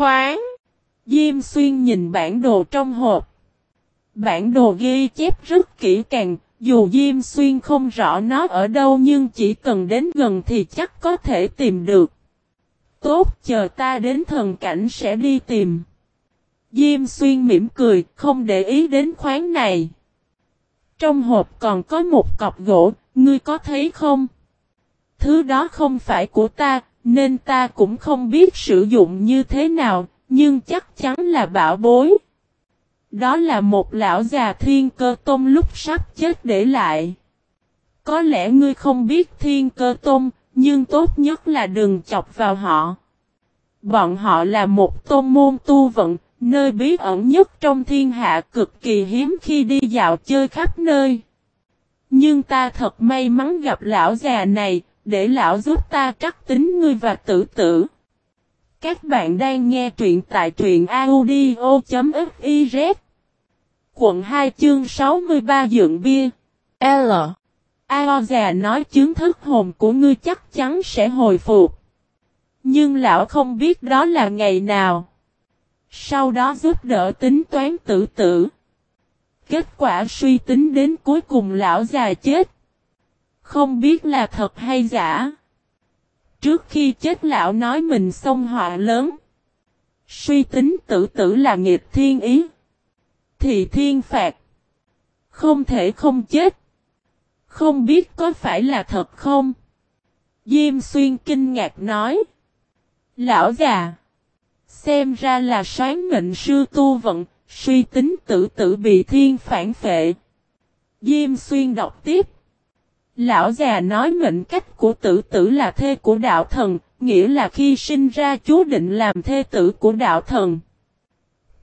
Khoáng! Diêm xuyên nhìn bản đồ trong hộp. Bản đồ ghi chép rất kỹ càng, dù Diêm Xuyên không rõ nó ở đâu nhưng chỉ cần đến gần thì chắc có thể tìm được. Tốt chờ ta đến thần cảnh sẽ đi tìm. Diêm Xuyên mỉm cười, không để ý đến khoáng này. Trong hộp còn có một cọc gỗ, ngươi có thấy không? Thứ đó không phải của ta, nên ta cũng không biết sử dụng như thế nào, nhưng chắc chắn là bảo bối. Đó là một lão già thiên cơ tôm lúc sắp chết để lại. Có lẽ ngươi không biết thiên cơ tôm, nhưng tốt nhất là đừng chọc vào họ. Bọn họ là một tôn môn tu vận, nơi bí ẩn nhất trong thiên hạ cực kỳ hiếm khi đi dạo chơi khắp nơi. Nhưng ta thật may mắn gặp lão già này, để lão giúp ta trắc tính ngươi và tử tử. Các bạn đang nghe truyện tại truyện audio.fiz Quận 2 chương 63 dựng bia L Ao già nói chứng thức hồn của ngươi chắc chắn sẽ hồi phục. Nhưng lão không biết đó là ngày nào. Sau đó giúp đỡ tính toán tử tử. Kết quả suy tính đến cuối cùng lão già chết. Không biết là thật hay giả. Trước khi chết lão nói mình xông họa lớn. Suy tính tử tử là nghiệp thiên ý. Thì thiên phạt. Không thể không chết. Không biết có phải là thật không? Diêm xuyên kinh ngạc nói. Lão già. Xem ra là sáng mệnh sư tu vận, suy tính tử tử bị thiên phản phệ. Diêm xuyên đọc tiếp. Lão già nói mệnh cách của tử tử là thê của đạo thần, nghĩa là khi sinh ra chú định làm thê tử của đạo thần.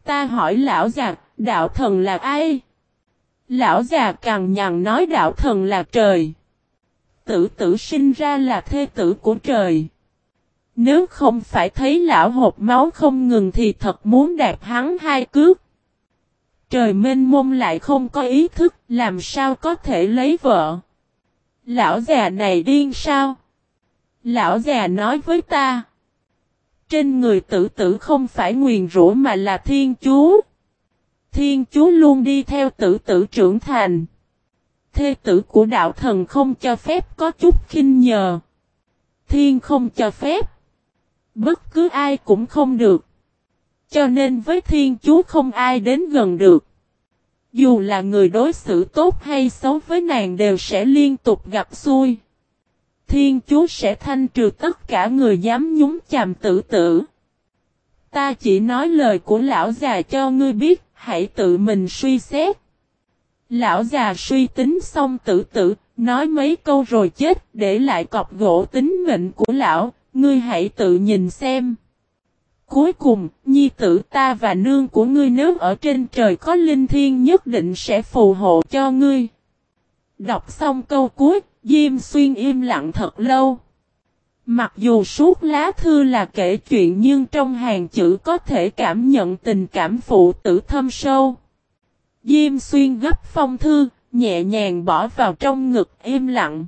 Ta hỏi lão già, đạo thần là ai? Lão già càng nhằn nói đạo thần là trời. Tử tử sinh ra là thê tử của trời. Nếu không phải thấy lão hộp máu không ngừng thì thật muốn đạp hắn hai cước. Trời mênh mông lại không có ý thức, làm sao có thể lấy vợ. Lão già này điên sao? Lão già nói với ta. Trên người tử tử không phải nguyền rủa mà là thiên chúa. Thiên chúa luôn đi theo tử tử trưởng thành. Thê tử của đạo thần không cho phép có chút khinh nhờ. Thiên không cho phép. Bất cứ ai cũng không được. Cho nên với thiên chúa không ai đến gần được. Dù là người đối xử tốt hay xấu với nàng đều sẽ liên tục gặp xui. Thiên chúa sẽ thanh trừ tất cả người dám nhúng chàm tử tử. Ta chỉ nói lời của lão già cho ngươi biết, hãy tự mình suy xét. Lão già suy tính xong tử tử, nói mấy câu rồi chết, để lại cọc gỗ tính mệnh của lão, ngươi hãy tự nhìn xem. Cuối cùng, nhi tử ta và nương của ngươi nếu ở trên trời có linh thiên nhất định sẽ phù hộ cho ngươi. Đọc xong câu cuối, Diêm Xuyên im lặng thật lâu. Mặc dù suốt lá thư là kể chuyện nhưng trong hàng chữ có thể cảm nhận tình cảm phụ tử thâm sâu. Diêm Xuyên gấp phong thư, nhẹ nhàng bỏ vào trong ngực im lặng.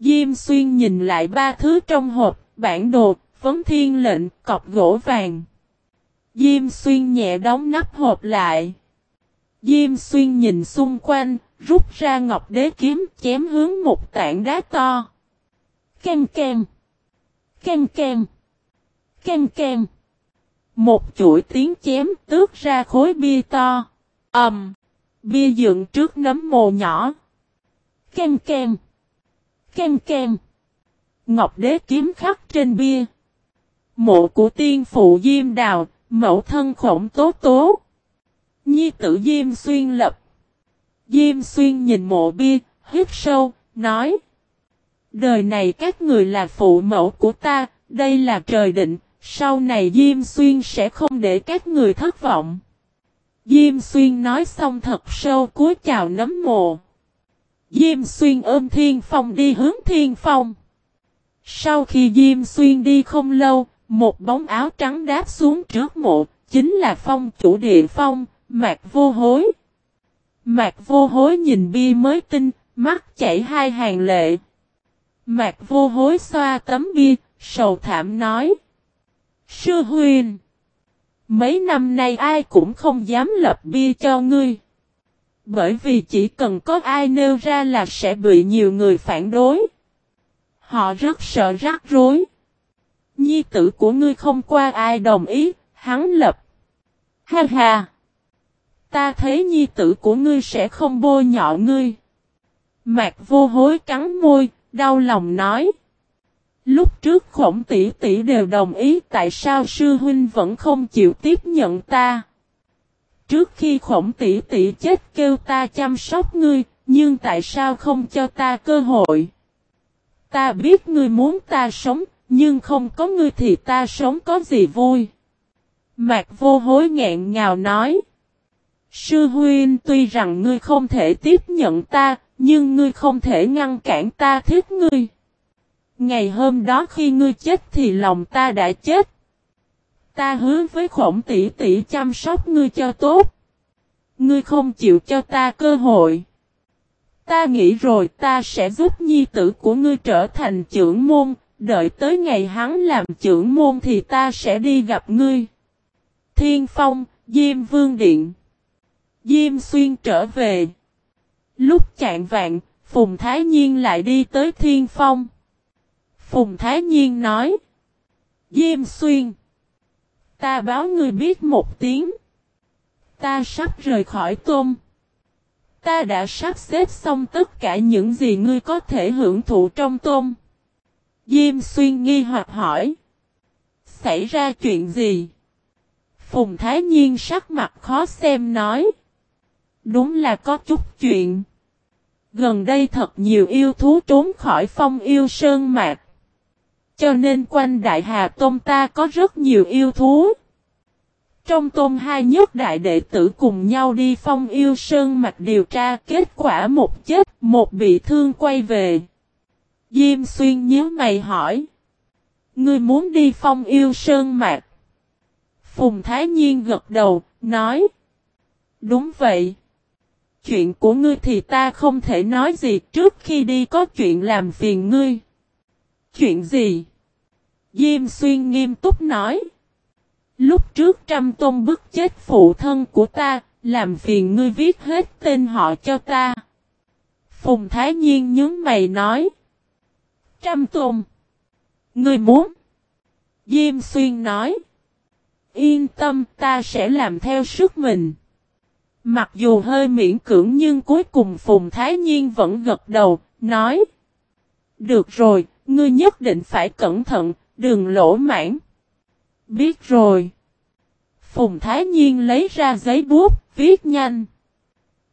Diêm Xuyên nhìn lại ba thứ trong hộp, bản đồ, vấn thiên lệnh, cọc gỗ vàng. Diêm xuyên nhẹ đóng nắp hộp lại. Diêm xuyên nhìn xung quanh, rút ra ngọc đế kiếm chém hướng một tảng đá to. Kem kem. Kem kem. Kem kem. Một chuỗi tiếng chém tước ra khối bia to. Ẩm. um, Bia dựng trước nấm mồ nhỏ. Kem kem. Kem kem. Ngọc đế kiếm khắc trên bia. Mộ của tiên phụ Diêm Đào, mẫu thân khổng tố tố. Nhi tử Diêm Xuyên lập. Diêm Xuyên nhìn mộ bia, hít sâu, nói. Đời này các người là phụ mẫu của ta, đây là trời định, sau này Diêm Xuyên sẽ không để các người thất vọng. Diêm Xuyên nói xong thật sâu cúi chào nấm mộ. Diêm Xuyên ôm Thiên Phong đi hướng Thiên Phong. Sau khi Diêm Xuyên đi không lâu, một bóng áo trắng đáp xuống trước mộ, chính là phong chủ địa phong, mạc vô hối. Mạc vô hối nhìn bia mới tinh, mắt chảy hai hàng lệ. Mạc vô hối xoa tấm bia, sầu thảm nói. Sư huyền, Mấy năm nay ai cũng không dám lập bia cho ngươi. Bởi vì chỉ cần có ai nêu ra là sẽ bị nhiều người phản đối. Họ rất sợ rắc rối. Nhi tử của ngươi không qua ai đồng ý, hắn lập. Ha ha! Ta thấy nhi tử của ngươi sẽ không bôi nhọ ngươi. Mạc vô hối cắn môi, đau lòng nói. Lúc trước khổng tỷ tỷ đều đồng ý tại sao sư huynh vẫn không chịu tiếp nhận ta. Trước khi khổng tỷ tỷ chết kêu ta chăm sóc ngươi, nhưng tại sao không cho ta cơ hội? Ta biết ngươi muốn ta sống, nhưng không có ngươi thì ta sống có gì vui. Mạc vô hối nghẹn ngào nói. Sư huynh tuy rằng ngươi không thể tiếp nhận ta, nhưng ngươi không thể ngăn cản ta thích ngươi. Ngày hôm đó khi ngươi chết thì lòng ta đã chết. Ta hứa với khổng tỷ tỷ chăm sóc ngươi cho tốt. Ngươi không chịu cho ta cơ hội. Ta nghĩ rồi ta sẽ giúp nhi tử của ngươi trở thành trưởng môn, đợi tới ngày hắn làm trưởng môn thì ta sẽ đi gặp ngươi. Thiên Phong, Diêm Vương Điện Diêm Xuyên trở về. Lúc chạng vạn, Phùng Thái Nhiên lại đi tới Thiên Phong. Phùng Thái Nhiên nói. Diêm Xuyên. Ta báo ngươi biết một tiếng. Ta sắp rời khỏi tôm. Ta đã sắp xếp xong tất cả những gì ngươi có thể hưởng thụ trong tôm. Diêm Xuyên nghi hoặc hỏi. Xảy ra chuyện gì? Phùng Thái Nhiên sắc mặt khó xem nói. Đúng là có chút chuyện. Gần đây thật nhiều yêu thú trốn khỏi phong yêu sơn mạc. Cho nên quanh Đại Hà Tôn ta có rất nhiều yêu thú. Trong tôn hai nhất đại đệ tử cùng nhau đi phong yêu sơn mạch điều tra kết quả một chết, một bị thương quay về. Diêm xuyên nhớ mày hỏi. Ngươi muốn đi phong yêu sơn mạc. Phùng Thái Nhiên gật đầu, nói. Đúng vậy. Chuyện của ngươi thì ta không thể nói gì trước khi đi có chuyện làm phiền ngươi. Chuyện gì? Diêm xuyên nghiêm túc nói. Lúc trước trăm tôn bức chết phụ thân của ta, làm phiền ngươi viết hết tên họ cho ta. Phùng Thái Nhiên nhớ mày nói. Trăm tôn. Ngươi muốn? Diêm xuyên nói. Yên tâm ta sẽ làm theo sức mình. Mặc dù hơi miễn cưỡng nhưng cuối cùng Phùng Thái Nhiên vẫn gật đầu, nói. Được rồi, ngươi nhất định phải cẩn thận, đừng lỗ mãn. Biết rồi. Phùng Thái Nhiên lấy ra giấy bút, viết nhanh.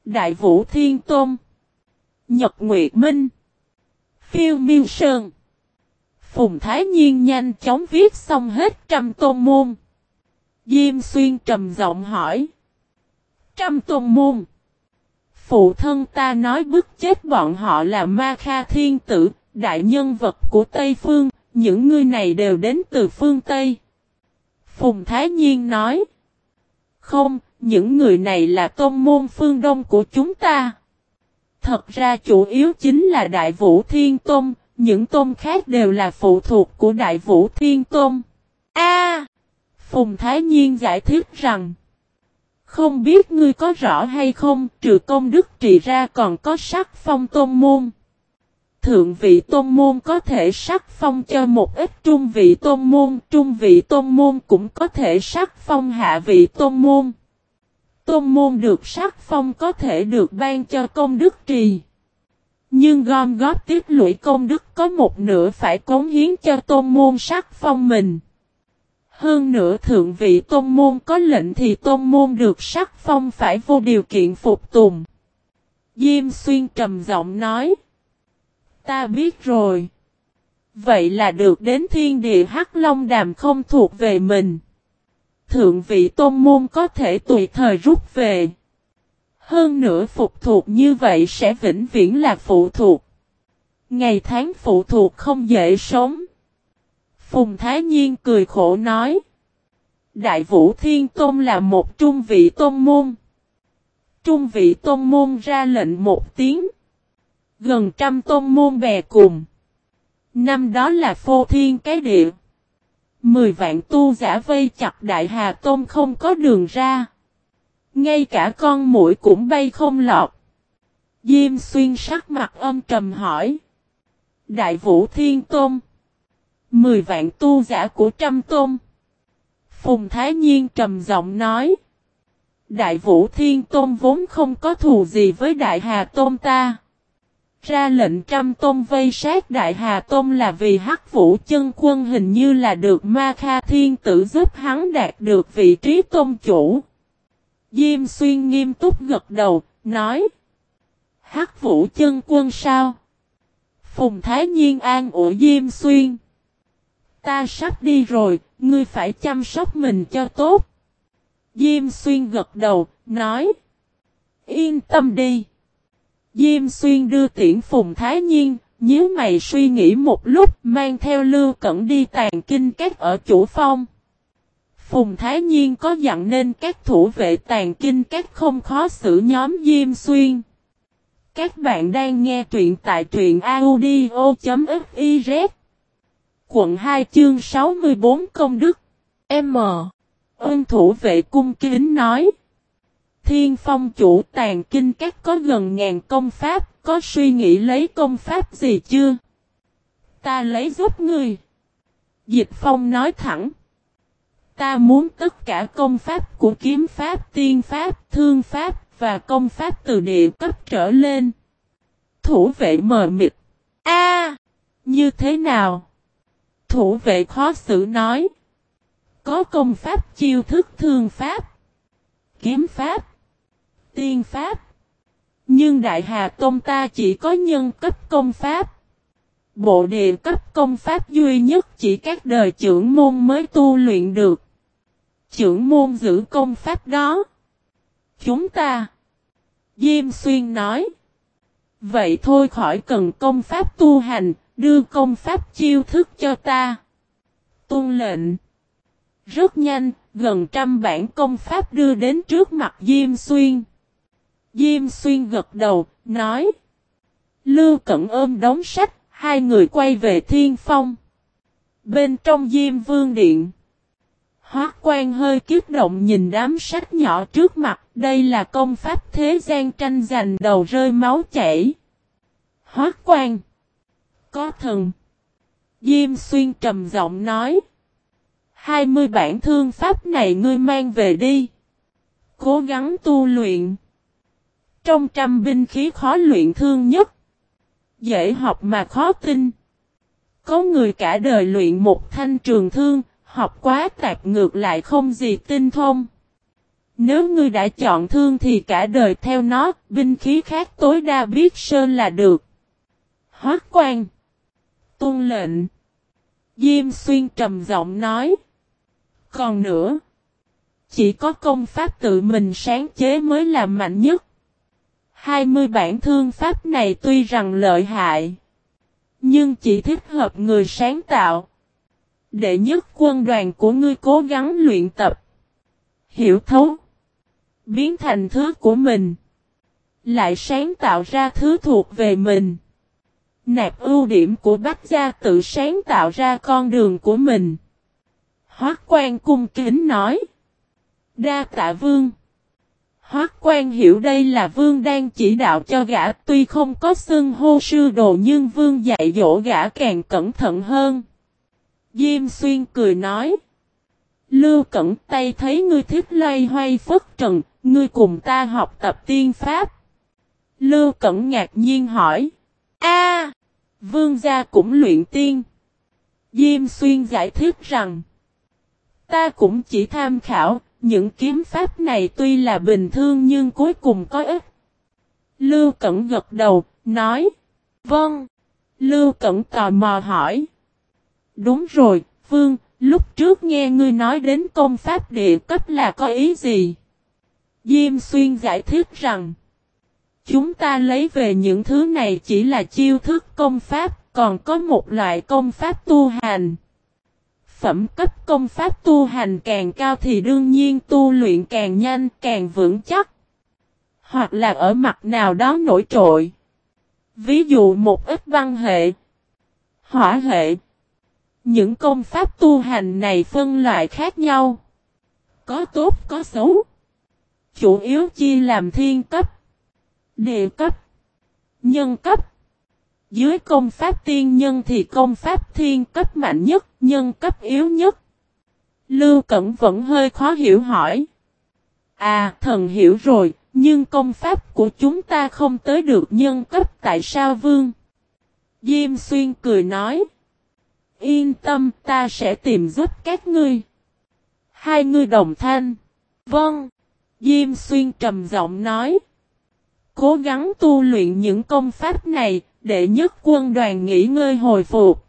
Đại Vũ Thiên Tôn. Nhật Nguyệt Minh. Phiêu Miêu Sơn. Phùng Thái Nhiên nhanh chóng viết xong hết trăm tôn môn. Diêm Xuyên trầm giọng hỏi. Trăm tôn môn. Phụ thân ta nói bức chết bọn họ là Ma Kha Thiên Tử, đại nhân vật của Tây Phương, những người này đều đến từ phương Tây. Phùng Thái Nhiên nói. Không, những người này là tôn môn phương Đông của chúng ta. Thật ra chủ yếu chính là Đại Vũ Thiên Tôn, những tôn khác đều là phụ thuộc của Đại Vũ Thiên Tôn. A Phùng Thái Nhiên giải thích rằng, không biết ngươi có rõ hay không, trừ công đức trì ra còn có sắc phong tôn môn. Thượng vị tôn môn có thể sắc phong cho một ít trung vị tôn môn, trung vị tôn môn cũng có thể sắc phong hạ vị tôn môn. Tôn môn được sắc phong có thể được ban cho công đức trì. Nhưng gom góp tiếp lũy công đức có một nửa phải cống hiến cho tôn môn sắc phong mình. Hơn nữa thượng vị tôn môn có lệnh thì tôn môn được sắc phong phải vô điều kiện phục tùng. Diêm xuyên trầm giọng nói. Ta biết rồi. Vậy là được đến thiên địa hắc long đàm không thuộc về mình. Thượng vị tôn môn có thể tùy thời rút về. Hơn nữa phục thuộc như vậy sẽ vĩnh viễn là phụ thuộc. Ngày tháng phụ thuộc không dễ sống. Phùng Thái Nhiên cười khổ nói. Đại Vũ Thiên Tôn là một trung vị tôn môn. Trung vị tôn môn ra lệnh một tiếng. Gần trăm tôn môn bè cùng. Năm đó là phô thiên cái địa. Mười vạn tu giả vây chặt Đại Hà tôm không có đường ra. Ngay cả con mũi cũng bay không lọt. Diêm xuyên sắc mặt âm trầm hỏi. Đại Vũ Thiên tôm, Mười vạn tu giả của trăm tôm. Phùng Thái Nhiên trầm giọng nói. Đại Vũ Thiên tôm vốn không có thù gì với Đại Hà tôm ta. Ra lệnh trăm tôn vây sát Đại Hà Tôn là vì hắc vũ chân quân hình như là được Ma Kha Thiên tử giúp hắn đạt được vị trí tôn chủ. Diêm xuyên nghiêm túc gật đầu, nói. Hắc vũ chân quân sao? Phùng Thái Nhiên an ủi Diêm xuyên. Ta sắp đi rồi, ngươi phải chăm sóc mình cho tốt. Diêm xuyên gật đầu, nói. Yên tâm đi. Diêm xuyên đưa tiễn Phùng Thái Nhiên, nhớ mày suy nghĩ một lúc mang theo lưu cẩn đi tàn kinh các ở chủ phong. Phùng Thái Nhiên có dặn nên các thủ vệ tàn kinh các không khó xử nhóm Diêm Xuyên. Các bạn đang nghe truyện tại truyện audio.fiz Quận 2 chương 64 Công Đức M. Ơn thủ vệ cung kính nói Thiên phong chủ tàn kinh các có gần ngàn công pháp Có suy nghĩ lấy công pháp gì chưa? Ta lấy giúp ngươi Dịch phong nói thẳng Ta muốn tất cả công pháp của kiếm pháp, tiên pháp, thương pháp và công pháp từ địa cấp trở lên. Thủ vệ mờ mịt. A, như thế nào? Thủ vệ khó xử nói. Có công pháp chiêu thức thương pháp, kiếm pháp, tiên pháp. Nhưng Đại Hà Tôn ta chỉ có nhân cấp công pháp. Bộ địa cấp công pháp duy nhất chỉ các đời trưởng môn mới tu luyện được. Trưởng môn giữ công pháp đó. Chúng ta. Diêm Xuyên nói. Vậy thôi khỏi cần công pháp tu hành, đưa công pháp chiêu thức cho ta. Tôn lệnh. Rất nhanh, gần trăm bản công pháp đưa đến trước mặt Diêm Xuyên. Diêm Xuyên gật đầu, nói. Lưu Cẩn ôm đóng sách, hai người quay về Thiên Phong. Bên trong Diêm Vương Điện. Hoác quan hơi kiếp động nhìn đám sách nhỏ trước mặt, đây là công pháp thế gian tranh giành đầu rơi máu chảy. Hoác quan. Có thần. Diêm xuyên trầm giọng nói. Hai mươi bản thương pháp này ngươi mang về đi. Cố gắng tu luyện. Trong trăm binh khí khó luyện thương nhất. Dễ học mà khó tin. Có người cả đời luyện một thanh trường thương, học quá tạp ngược lại không gì tinh thông. Nếu ngươi đã chọn thương thì cả đời theo nó, binh khí khác tối đa biết sơn là được. Hoác quan. Tôn lệnh. Diêm xuyên trầm giọng nói. Còn nữa. Chỉ có công pháp tự mình sáng chế mới là mạnh nhất. 20 bản thương pháp này tuy rằng lợi hại. Nhưng chỉ thích hợp người sáng tạo. Đệ nhất quân đoàn của ngươi cố gắng luyện tập. Hiểu thấu. Biến thành thứ của mình. Lại sáng tạo ra thứ thuộc về mình. Nạp ưu điểm của Bách Gia tự sáng tạo ra con đường của mình. Hoác quan cung kính nói. Đa tạ vương. Hoác quan hiểu đây là vương đang chỉ đạo cho gã tuy không có xưng hô sư đồ nhưng vương dạy dỗ gã càng cẩn thận hơn. Diêm xuyên cười nói. Lưu cẩn tay thấy ngươi thích loay hoay phất trần, ngươi cùng ta học tập tiên pháp. Lưu cẩn ngạc nhiên hỏi. a vương gia cũng luyện tiên. Diêm xuyên giải thích rằng. Ta cũng chỉ tham khảo, những kiếm pháp này tuy là bình thường nhưng cuối cùng có ích. Lưu Cẩn gật đầu, nói. Vâng. Lưu Cẩn tò mò hỏi. Đúng rồi, Vương, lúc trước nghe ngươi nói đến công pháp địa cấp là có ý gì? Diêm Xuyên giải thích rằng. Chúng ta lấy về những thứ này chỉ là chiêu thức công pháp, còn có một loại công pháp tu hành phẩm cấp công pháp tu hành càng cao thì đương nhiên tu luyện càng nhanh, càng vững chắc. Hoặc là ở mặt nào đó nổi trội. Ví dụ một ít văn hệ, hỏa hệ, Những công pháp tu hành này phân loại khác nhau. Có tốt có xấu. Chủ yếu chia làm thiên cấp, địa cấp, nhân cấp. Dưới công pháp tiên nhân thì công pháp thiên cấp mạnh nhất, nhân cấp yếu nhất. Lưu Cẩn vẫn hơi khó hiểu hỏi. À, thần hiểu rồi, nhưng công pháp của chúng ta không tới được nhân cấp tại sao vương? Diêm Xuyên cười nói. Yên tâm, ta sẽ tìm giúp các ngươi. Hai ngươi đồng thanh. Vâng. Diêm Xuyên trầm giọng nói. Cố gắng tu luyện những công pháp này, để nhất quân đoàn nghỉ ngơi hồi phục.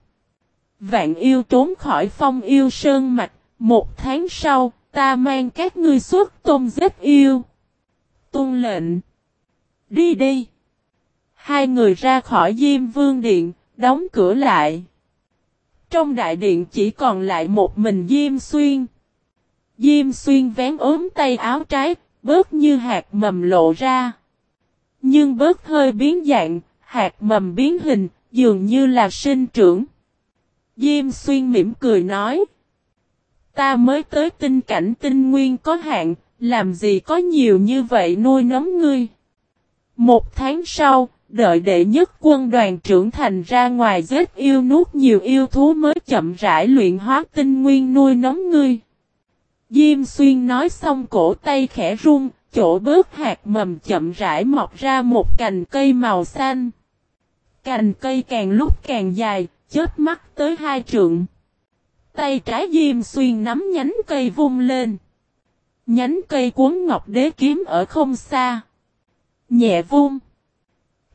Vạn yêu trốn khỏi phong yêu sơn mạch, một tháng sau, ta mang các ngươi xuất tôn giết yêu. Tôn lệnh. Đi đi. Hai người ra khỏi Diêm Vương Điện, đóng cửa lại. Trong đại điện chỉ còn lại một mình Diêm Xuyên. Diêm Xuyên vén ốm tay áo trái, bớt như hạt mầm lộ ra. Nhưng bớt hơi biến dạng, hạt mầm biến hình, dường như là sinh trưởng. Diêm Xuyên mỉm cười nói. Ta mới tới tinh cảnh tinh nguyên có hạn, làm gì có nhiều như vậy nuôi nấm ngươi. Một tháng sau, đợi đệ nhất quân đoàn trưởng thành ra ngoài giết yêu nuốt nhiều yêu thú mới chậm rãi luyện hóa tinh nguyên nuôi nấm ngươi. Diêm xuyên nói xong cổ tay khẽ run, chỗ bớt hạt mầm chậm rãi mọc ra một cành cây màu xanh. Cành cây càng lúc càng dài, chết mắt tới hai trượng. Tay trái Diêm Xuyên nắm nhánh cây vung lên. Nhánh cây cuốn ngọc đế kiếm ở không xa. Nhẹ vung.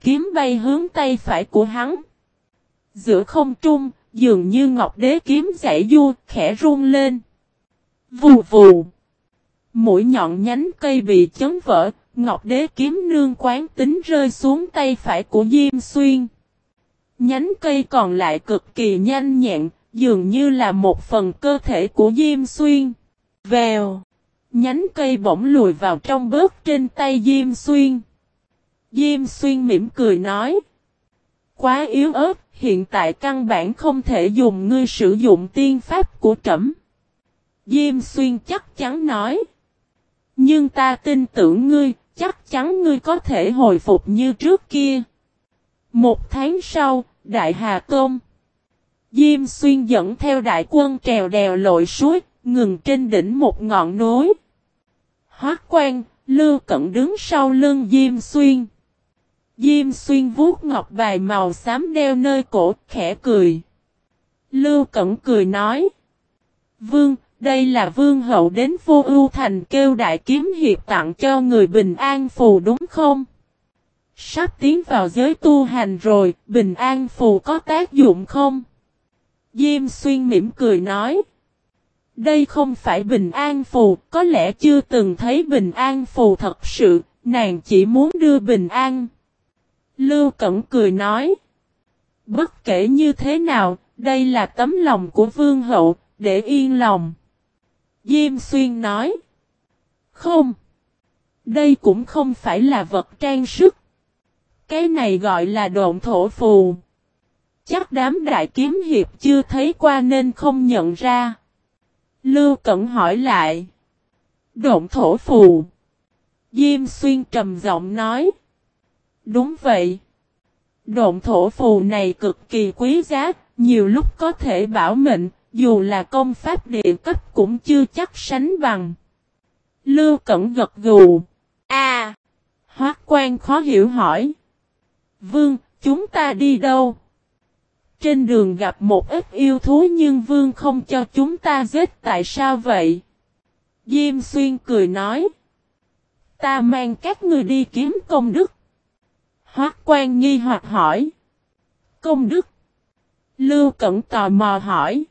Kiếm bay hướng tay phải của hắn. Giữa không trung, dường như ngọc đế kiếm giải du, khẽ run lên. Vù vù. Mũi nhọn nhánh cây bị chấn vỡ, ngọc đế kiếm nương quán tính rơi xuống tay phải của Diêm Xuyên. Nhánh cây còn lại cực kỳ nhanh nhẹn, dường như là một phần cơ thể của Diêm Xuyên. Vèo. Nhánh cây bỗng lùi vào trong bớt trên tay Diêm Xuyên. Diêm Xuyên mỉm cười nói. Quá yếu ớt, hiện tại căn bản không thể dùng ngươi sử dụng tiên pháp của trẫm. Diêm Xuyên chắc chắn nói. Nhưng ta tin tưởng ngươi, chắc chắn ngươi có thể hồi phục như trước kia. Một tháng sau, Đại Hà Tôn. Diêm Xuyên dẫn theo đại quân trèo đèo lội suối, ngừng trên đỉnh một ngọn núi. Hoác quan, Lưu cận đứng sau lưng Diêm Xuyên. Diêm Xuyên vuốt ngọc bài màu xám đeo nơi cổ, khẽ cười. Lưu Cẩn cười nói. Vương, đây là vương hậu đến vô ưu thành kêu đại kiếm hiệp tặng cho người bình an phù đúng không? Sắp tiến vào giới tu hành rồi, bình an phù có tác dụng không? Diêm xuyên mỉm cười nói. Đây không phải bình an phù, có lẽ chưa từng thấy bình an phù thật sự, nàng chỉ muốn đưa bình an. Lưu Cẩn cười nói. Bất kể như thế nào, đây là tấm lòng của vương hậu, để yên lòng. Diêm xuyên nói. Không. Đây cũng không phải là vật trang sức. Cái này gọi là độn thổ phù. Chắc đám đại kiếm hiệp chưa thấy qua nên không nhận ra. Lưu Cẩn hỏi lại. Độn thổ phù. Diêm xuyên trầm giọng nói. Đúng vậy. Độn thổ phù này cực kỳ quý giá, nhiều lúc có thể bảo mệnh, dù là công pháp địa cấp cũng chưa chắc sánh bằng. Lưu Cẩn gật gù. A. À, Hoác quan khó hiểu hỏi. Vương, chúng ta đi đâu? Trên đường gặp một ít yêu thú nhưng vương không cho chúng ta giết tại sao vậy? Diêm xuyên cười nói. Ta mang các người đi kiếm công đức. Hoác quan nghi hoặc hỏi. Công đức. Lưu Cẩn tò mò hỏi.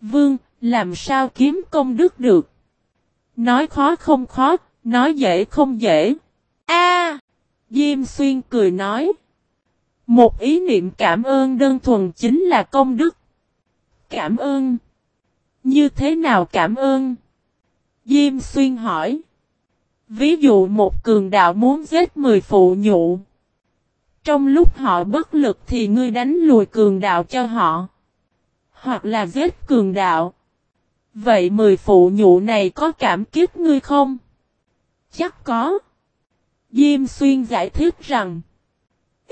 Vương, làm sao kiếm công đức được? Nói khó không khó, nói dễ không dễ. A, Diêm Xuyên cười nói. Một ý niệm cảm ơn đơn thuần chính là công đức. Cảm ơn. Như thế nào cảm ơn? Diêm Xuyên hỏi. Ví dụ một cường đạo muốn giết 10 phụ nhụ. Trong lúc họ bất lực thì ngươi đánh lùi cường đạo cho họ. Hoặc là giết cường đạo. Vậy mười phụ nhụ này có cảm kích ngươi không? Chắc có. Diêm Xuyên giải thích rằng.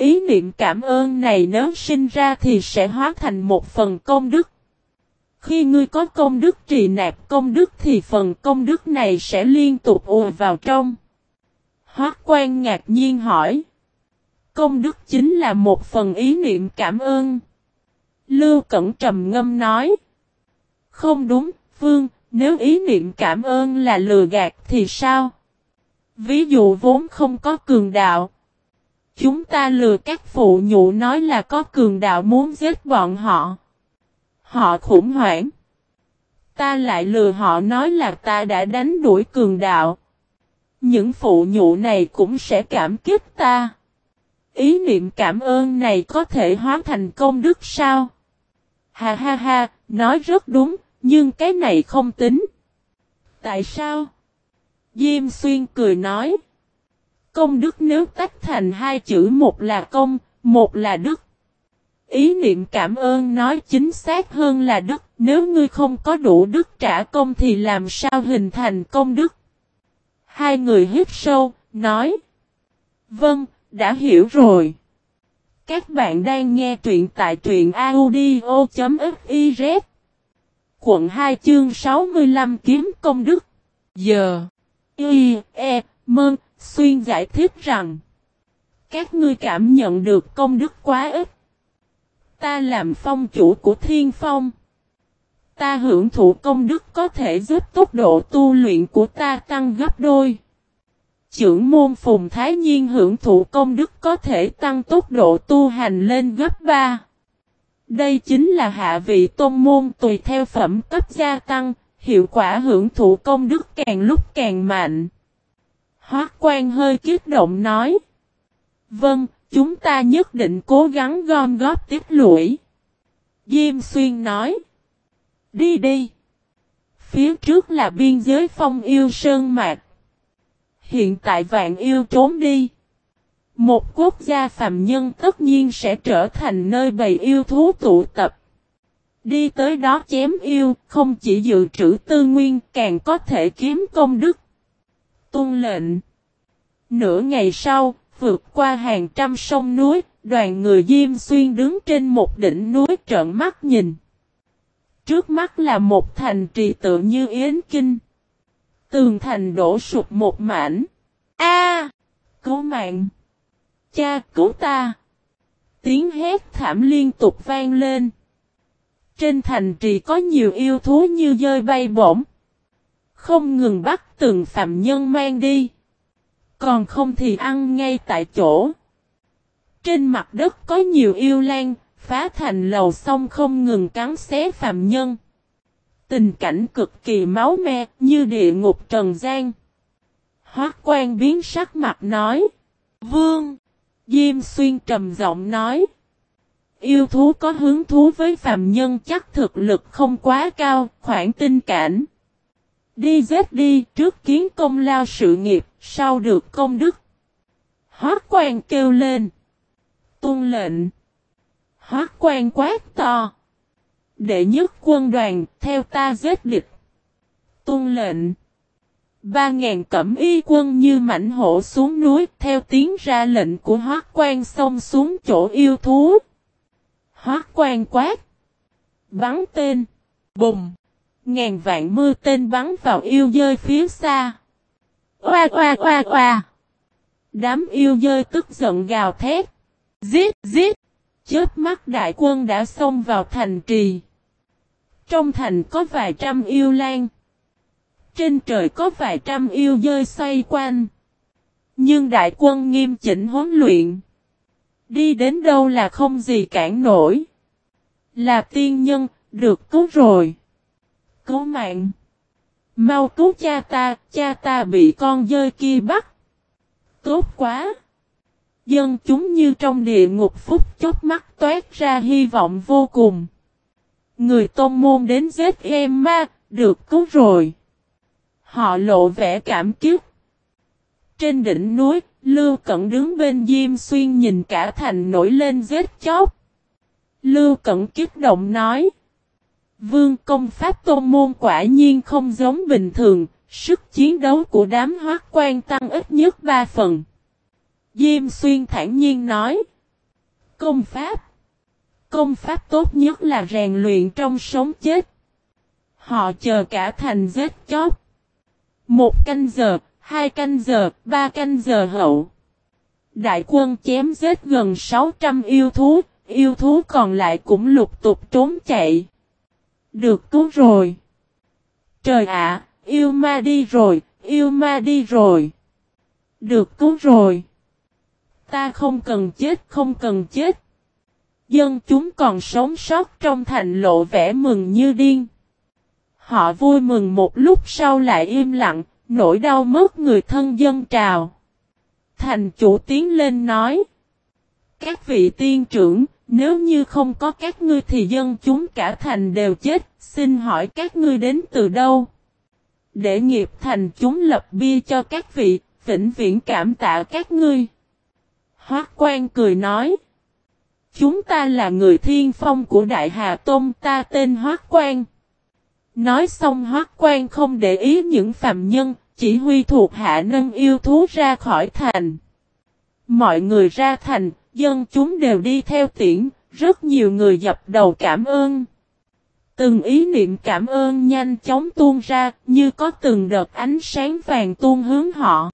Ý niệm cảm ơn này nếu sinh ra thì sẽ hóa thành một phần công đức. Khi ngươi có công đức trì nạp công đức thì phần công đức này sẽ liên tục ùa vào trong. Hoác quan ngạc nhiên hỏi. Công đức chính là một phần ý niệm cảm ơn. Lưu Cẩn trầm ngâm nói. Không đúng, Vương, nếu ý niệm cảm ơn là lừa gạt thì sao? Ví dụ vốn không có cường đạo. Chúng ta lừa các phụ nhụ nói là có cường đạo muốn giết bọn họ. Họ khủng hoảng. Ta lại lừa họ nói là ta đã đánh đuổi cường đạo. Những phụ nhụ này cũng sẽ cảm kích ta. Ý niệm cảm ơn này có thể hóa thành công đức sao? Ha ha ha, nói rất đúng, nhưng cái này không tính. Tại sao? Diêm xuyên cười nói. Công đức nếu tách thành hai chữ một là công, một là đức. Ý niệm cảm ơn nói chính xác hơn là đức, nếu ngươi không có đủ đức trả công thì làm sao hình thành công đức. Hai người hít sâu, nói. Vâng, đã hiểu rồi. Các bạn đang nghe truyện tại truyện audio.fiz. Quận 2 chương 65 kiếm công đức. Giờ. Y, E, Mơn, Xuyên giải thích rằng. Các ngươi cảm nhận được công đức quá ít. Ta làm phong chủ của thiên phong. Ta hưởng thụ công đức có thể giúp tốc độ tu luyện của ta tăng gấp đôi. Chưởng môn phùng thái nhiên hưởng thụ công đức có thể tăng tốc độ tu hành lên gấp 3. Đây chính là hạ vị tôn môn tùy theo phẩm cấp gia tăng, hiệu quả hưởng thụ công đức càng lúc càng mạnh. Hoác quan hơi kiết động nói. Vâng, chúng ta nhất định cố gắng gom góp tiếp lũy. Diêm xuyên nói. Đi đi. Phía trước là biên giới phong yêu sơn mạc. Hiện tại vạn yêu trốn đi. Một quốc gia phàm nhân tất nhiên sẽ trở thành nơi bầy yêu thú tụ tập. Đi tới đó chém yêu, không chỉ dự trữ tư nguyên, càng có thể kiếm công đức. Tôn lệnh. Nửa ngày sau, vượt qua hàng trăm sông núi, đoàn người Diêm Xuyên đứng trên một đỉnh núi trợn mắt nhìn. Trước mắt là một thành trì tự như Yến Kinh. Tường thành đổ sụp một mảnh. A! cứu mạng! Cha cứu ta! Tiếng hét thảm liên tục vang lên. Trên thành trì có nhiều yêu thú như dơi bay bổng. Không ngừng bắt từng phạm nhân mang đi. Còn không thì ăn ngay tại chỗ. Trên mặt đất có nhiều yêu lan, phá thành lầu xong không ngừng cắn xé phạm nhân. Tình cảnh cực kỳ máu me, như địa ngục trần gian. Hoác quan biến sắc mặt nói. Vương! Diêm xuyên trầm giọng nói. Yêu thú có hứng thú với phàm nhân chắc thực lực không quá cao, khoảng tinh cảnh. Đi giết đi, trước kiến công lao sự nghiệp, sau được công đức. Hoác quan kêu lên. Tôn lệnh. Hoác quan quát to. Đệ nhất quân đoàn, theo ta giết địch. Tôn lệnh. Ba ngàn cẩm y quân như mảnh hổ xuống núi, theo tiếng ra lệnh của hoác quan xông xuống chỗ yêu thú. Hoác quan quát. Bắn tên. Bùng. Ngàn vạn mưa tên bắn vào yêu dơi phía xa. Oa oa oa oa. Đám yêu dơi tức giận gào thét. Giết giết. Chớp mắt đại quân đã xông vào thành trì. Trong thành có vài trăm yêu lan. Trên trời có vài trăm yêu dơi xoay quanh. Nhưng đại quân nghiêm chỉnh huấn luyện. Đi đến đâu là không gì cản nổi. Là tiên nhân, được cứu rồi. Cứu mạng. Mau cứu cha ta, cha ta bị con dơi kia bắt. Tốt quá. Dân chúng như trong địa ngục phúc chốt mắt toát ra hy vọng vô cùng. Người tôn môn đến giết em ma, được cứu rồi. Họ lộ vẻ cảm kiếp. Trên đỉnh núi, Lưu Cẩn đứng bên Diêm Xuyên nhìn cả thành nổi lên giết chóc. Lưu Cẩn kích động nói. Vương công pháp tôn môn quả nhiên không giống bình thường, sức chiến đấu của đám hoác quan tăng ít nhất 3 phần. Diêm xuyên thản nhiên nói. Công pháp Công pháp tốt nhất là rèn luyện trong sống chết. Họ chờ cả thành giết chóc. Một canh giờ, hai canh giờ, ba canh giờ hậu. Đại quân chém giết gần 600 yêu thú, yêu thú còn lại cũng lục tục trốn chạy. Được cứu rồi. Trời ạ, yêu ma đi rồi, yêu ma đi rồi. Được cứu rồi. Ta không cần chết, không cần chết. Dân chúng còn sống sót trong thành lộ vẻ mừng như điên. Họ vui mừng một lúc sau lại im lặng, nỗi đau mất người thân dân trào. Thành chủ tiến lên nói. Các vị tiên trưởng, nếu như không có các ngươi thì dân chúng cả thành đều chết, xin hỏi các ngươi đến từ đâu? Để nghiệp thành chúng lập bia cho các vị, vĩnh viễn cảm tạ các ngươi. Hoác quan cười nói. Chúng ta là người thiên phong của Đại Hà Tôn ta tên Hoác quan. Nói xong Hoác quan không để ý những phạm nhân, chỉ huy thuộc hạ nâng yêu thú ra khỏi thành. Mọi người ra thành, dân chúng đều đi theo tiễn, rất nhiều người dập đầu cảm ơn. Từng ý niệm cảm ơn nhanh chóng tuôn ra, như có từng đợt ánh sáng vàng tuôn hướng họ.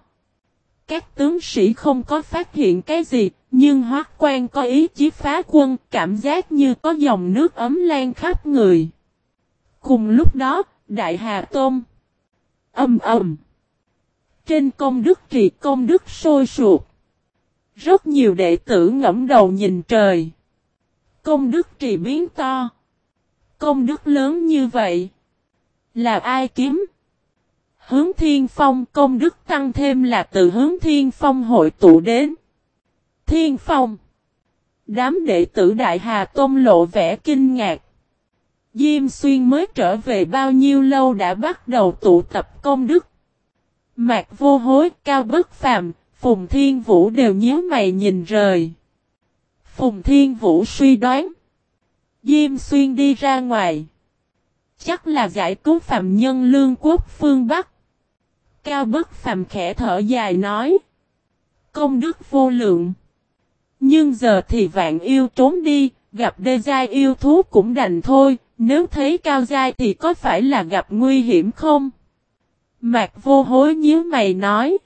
Các tướng sĩ không có phát hiện cái gì, nhưng hoác quan có ý chí phá quân, cảm giác như có dòng nước ấm lan khắp người. Cùng lúc đó, Đại Hà Tôn Âm ầm Trên công đức trì công đức sôi sụp. Rất nhiều đệ tử ngẫm đầu nhìn trời. Công đức trì biến to. Công đức lớn như vậy. Là ai kiếm? Hướng thiên phong công đức tăng thêm là từ hướng thiên phong hội tụ đến. Thiên phong. Đám đệ tử Đại Hà Tôn lộ vẻ kinh ngạc. Diêm xuyên mới trở về bao nhiêu lâu đã bắt đầu tụ tập công đức. Mạc vô hối, cao bất phàm, Phùng Thiên Vũ đều nhớ mày nhìn rời. Phùng Thiên Vũ suy đoán. Diêm xuyên đi ra ngoài. Chắc là giải cứu phạm nhân lương quốc phương Bắc. Cao bất Phạm khẽ thở dài nói. Công đức vô lượng. Nhưng giờ thì vạn yêu trốn đi, gặp đê giai yêu thú cũng đành thôi, nếu thấy cao giai thì có phải là gặp nguy hiểm không? Mạc vô hối nhíu mày nói.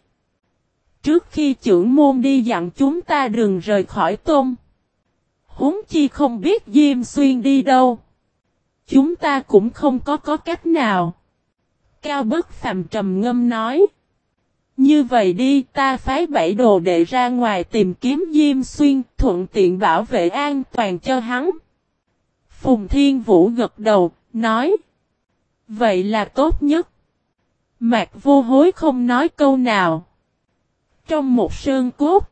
Trước khi trưởng môn đi dặn chúng ta đừng rời khỏi tôm. Huống chi không biết Diêm Xuyên đi đâu. Chúng ta cũng không có có cách nào. Cao bất phàm trầm ngâm nói. Như vậy đi ta phái bảy đồ đệ ra ngoài tìm kiếm Diêm Xuyên thuận tiện bảo vệ an toàn cho hắn. Phùng Thiên Vũ gật đầu, nói. Vậy là tốt nhất. Mạc vô hối không nói câu nào. Trong một sơn cốt.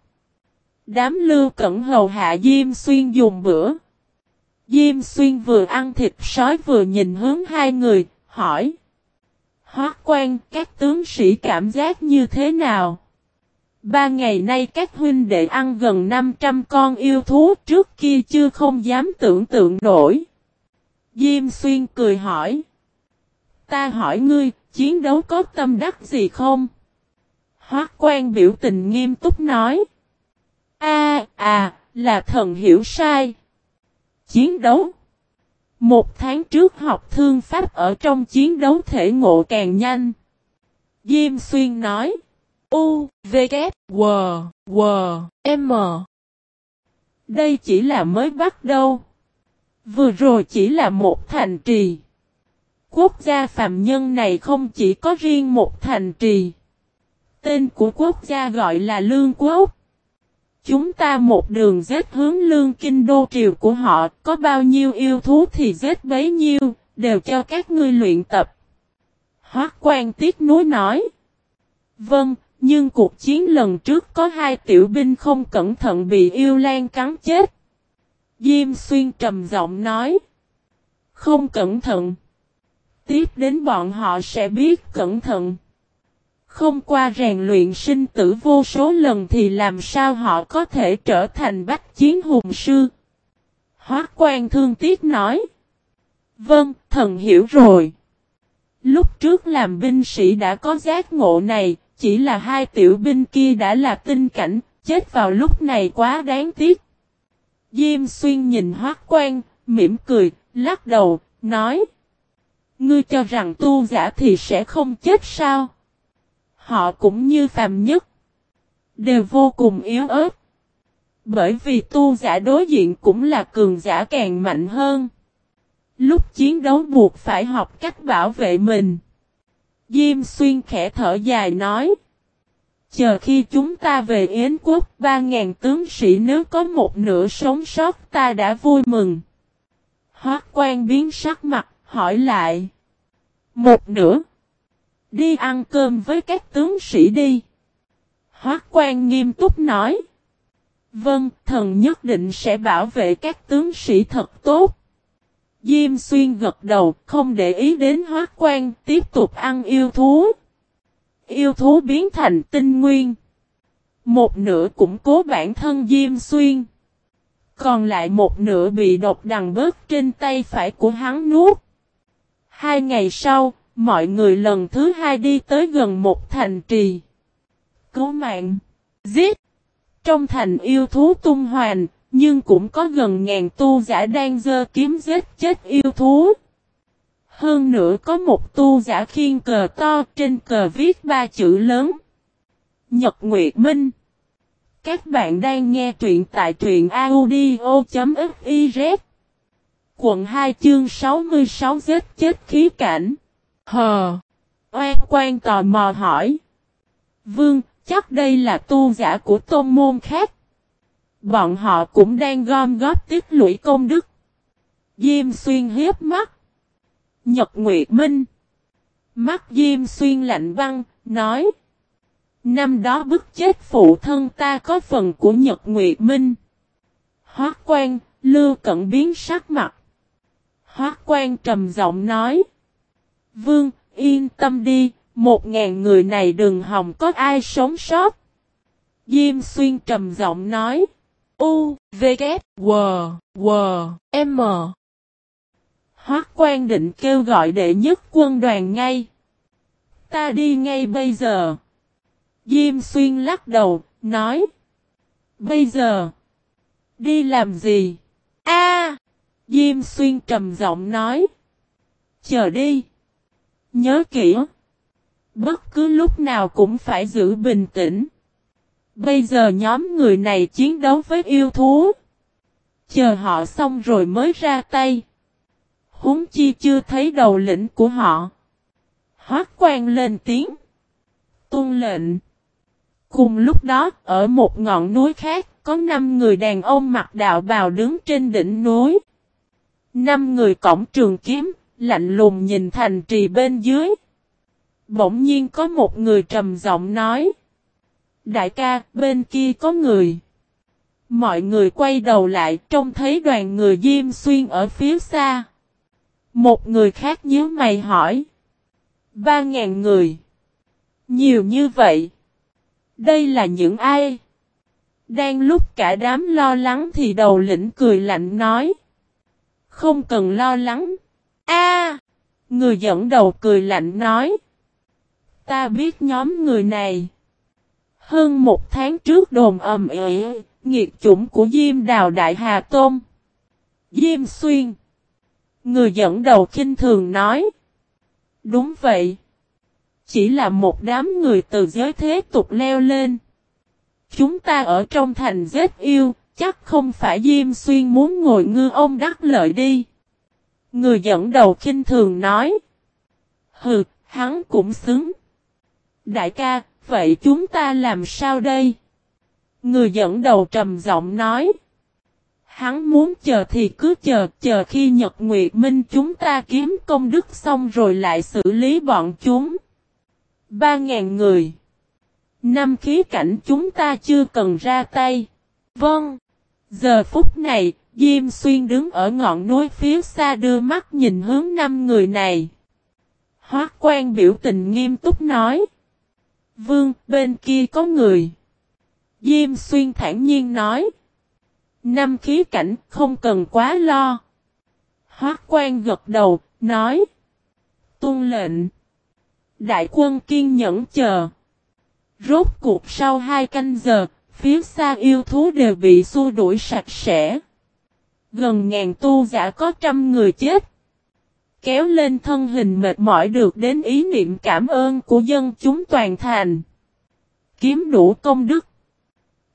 Đám lưu cẩn hầu hạ Diêm Xuyên dùng bữa. Diêm Xuyên vừa ăn thịt sói vừa nhìn hướng hai người, hỏi. Hóa quan, các tướng sĩ cảm giác như thế nào? Ba ngày nay các huynh đệ ăn gần 500 con yêu thú trước kia chưa không dám tưởng tượng nổi. Diêm xuyên cười hỏi. Ta hỏi ngươi, chiến đấu có tâm đắc gì không? Hoác quan biểu tình nghiêm túc nói. a à, là thần hiểu sai. Chiến đấu. Một tháng trước học thương pháp ở trong chiến đấu thể ngộ càng nhanh. Diêm xuyên nói. U, V, K, W, W, M. Đây chỉ là mới bắt đầu. Vừa rồi chỉ là một thành trì. Quốc gia phạm nhân này không chỉ có riêng một thành trì. Tên của quốc gia gọi là Lương Quốc. Chúng ta một đường giết hướng lương kinh đô triều của họ, có bao nhiêu yêu thú thì giết bấy nhiêu, đều cho các ngươi luyện tập. Hoác quan tiếc núi nói. Vâng, nhưng cuộc chiến lần trước có hai tiểu binh không cẩn thận bị yêu lan cắn chết. Diêm xuyên trầm giọng nói. Không cẩn thận. Tiếp đến bọn họ sẽ biết cẩn thận. Không qua rèn luyện sinh tử vô số lần thì làm sao họ có thể trở thành bách chiến hùng sư. Hóa quan thương tiếc nói. Vâng, thần hiểu rồi. Lúc trước làm binh sĩ đã có giác ngộ này, chỉ là hai tiểu binh kia đã là tinh cảnh, chết vào lúc này quá đáng tiếc. Diêm xuyên nhìn hoác quan, mỉm cười, lắc đầu, nói. Ngươi cho rằng tu giả thì sẽ không chết sao? Họ cũng như phàm nhất. Đều vô cùng yếu ớt. Bởi vì tu giả đối diện cũng là cường giả càng mạnh hơn. Lúc chiến đấu buộc phải học cách bảo vệ mình. Diêm xuyên khẽ thở dài nói. Chờ khi chúng ta về Yến quốc, ba ngàn tướng sĩ nếu có một nửa sống sót ta đã vui mừng. Hoác quan biến sắc mặt, hỏi lại. Một nửa. Đi ăn cơm với các tướng sĩ đi. Hoác quan nghiêm túc nói. Vâng, thần nhất định sẽ bảo vệ các tướng sĩ thật tốt. Diêm xuyên gật đầu, không để ý đến hoác quan, tiếp tục ăn yêu thú. Yêu thú biến thành tinh nguyên. Một nửa cũng cố bản thân Diêm xuyên. Còn lại một nửa bị độc đằng bớt trên tay phải của hắn nuốt. Hai ngày sau, mọi người lần thứ hai đi tới gần một thành trì. Cứu mạng. Giết. Trong thành yêu thú tung hoành, nhưng cũng có gần ngàn tu giả đang dơ kiếm giết chết yêu thú. Hơn nữa có một tu giả khiên cờ to trên cờ viết ba chữ lớn. Nhật Nguyệt Minh. Các bạn đang nghe truyện tại truyện audio.fif Quận 2 chương 66 giết chết khí cảnh. Hờ. Oan quan tò mò hỏi. Vương, chắc đây là tu giả của tôn môn khác. Bọn họ cũng đang gom góp tích lũy công đức. Diêm xuyên hiếp mắt. Nhật Nguyệt Minh. Mắt Diêm xuyên lạnh băng, nói. Năm đó bức chết phụ thân ta có phần của Nhật Nguyệt Minh. Hoác quan, lưu cận biến sắc mặt. Hoác quan trầm giọng nói. Vương, yên tâm đi, một ngàn người này đừng hòng có ai sống sót. Diêm xuyên trầm giọng nói. U, V, K, W, W, M. Hoác quan định kêu gọi đệ nhất quân đoàn ngay. Ta đi ngay bây giờ. Diêm xuyên lắc đầu, nói. Bây giờ. Đi làm gì? A. Diêm xuyên trầm giọng nói. Chờ đi. Nhớ kỹ. Bất cứ lúc nào cũng phải giữ bình tĩnh. Bây giờ nhóm người này chiến đấu với yêu thú. Chờ họ xong rồi mới ra tay. Húng chi chưa thấy đầu lĩnh của họ. Hoác quan lên tiếng. Tôn lệnh. Cùng lúc đó, ở một ngọn núi khác, có năm người đàn ông mặc đạo bào đứng trên đỉnh núi. Năm người cổng trường kiếm, lạnh lùng nhìn thành trì bên dưới. Bỗng nhiên có một người trầm giọng nói. Đại ca, bên kia có người. Mọi người quay đầu lại trông thấy đoàn người Diêm Xuyên ở phía xa. Một người khác nhớ mày hỏi. Ba ngàn người. Nhiều như vậy. Đây là những ai? Đang lúc cả đám lo lắng thì đầu lĩnh cười lạnh nói. Không cần lo lắng. A, Người dẫn đầu cười lạnh nói. Ta biết nhóm người này. Hơn một tháng trước đồn ầm ĩ, nghiệt chủng của Diêm Đào Đại Hà Tôn. Diêm Xuyên. Người dẫn đầu khinh thường nói. Đúng vậy. Chỉ là một đám người từ giới thế tục leo lên. Chúng ta ở trong thành giết yêu, chắc không phải Diêm Xuyên muốn ngồi ngư ông đắc lợi đi. Người dẫn đầu khinh thường nói. Hừ, hắn cũng xứng. Đại ca, vậy chúng ta làm sao đây? Người dẫn đầu trầm giọng nói. Hắn muốn chờ thì cứ chờ, chờ khi Nhật Nguyệt Minh chúng ta kiếm công đức xong rồi lại xử lý bọn chúng. Ba ngàn người. Năm khí cảnh chúng ta chưa cần ra tay. Vâng. Giờ phút này, Diêm Xuyên đứng ở ngọn núi phía xa đưa mắt nhìn hướng năm người này. Hoác quan biểu tình nghiêm túc nói. Vương, bên kia có người. Diêm Xuyên thản nhiên nói. Năm khí cảnh không cần quá lo. Hoác quan gật đầu, nói. Tuân lệnh. Đại quân kiên nhẫn chờ. Rốt cuộc sau hai canh giờ, phía xa yêu thú đều bị xua đuổi sạch sẽ. Gần ngàn tu giả có trăm người chết. Kéo lên thân hình mệt mỏi được đến ý niệm cảm ơn của dân chúng toàn thành. Kiếm đủ công đức.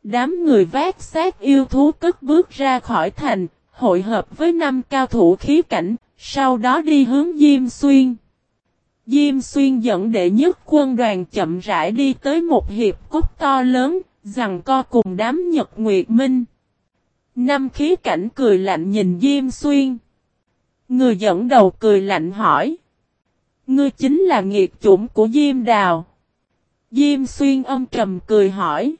Đám người vác sát yêu thú cất bước ra khỏi thành, hội hợp với năm cao thủ khí cảnh, sau đó đi hướng Diêm Xuyên. Diêm Xuyên dẫn đệ nhất quân đoàn chậm rãi đi tới một hiệp cốt to lớn, rằng co cùng đám Nhật Nguyệt Minh. Năm khí cảnh cười lạnh nhìn Diêm Xuyên. Người dẫn đầu cười lạnh hỏi. Ngươi chính là nghiệt chủng của Diêm Đào. Diêm Xuyên âm trầm cười hỏi.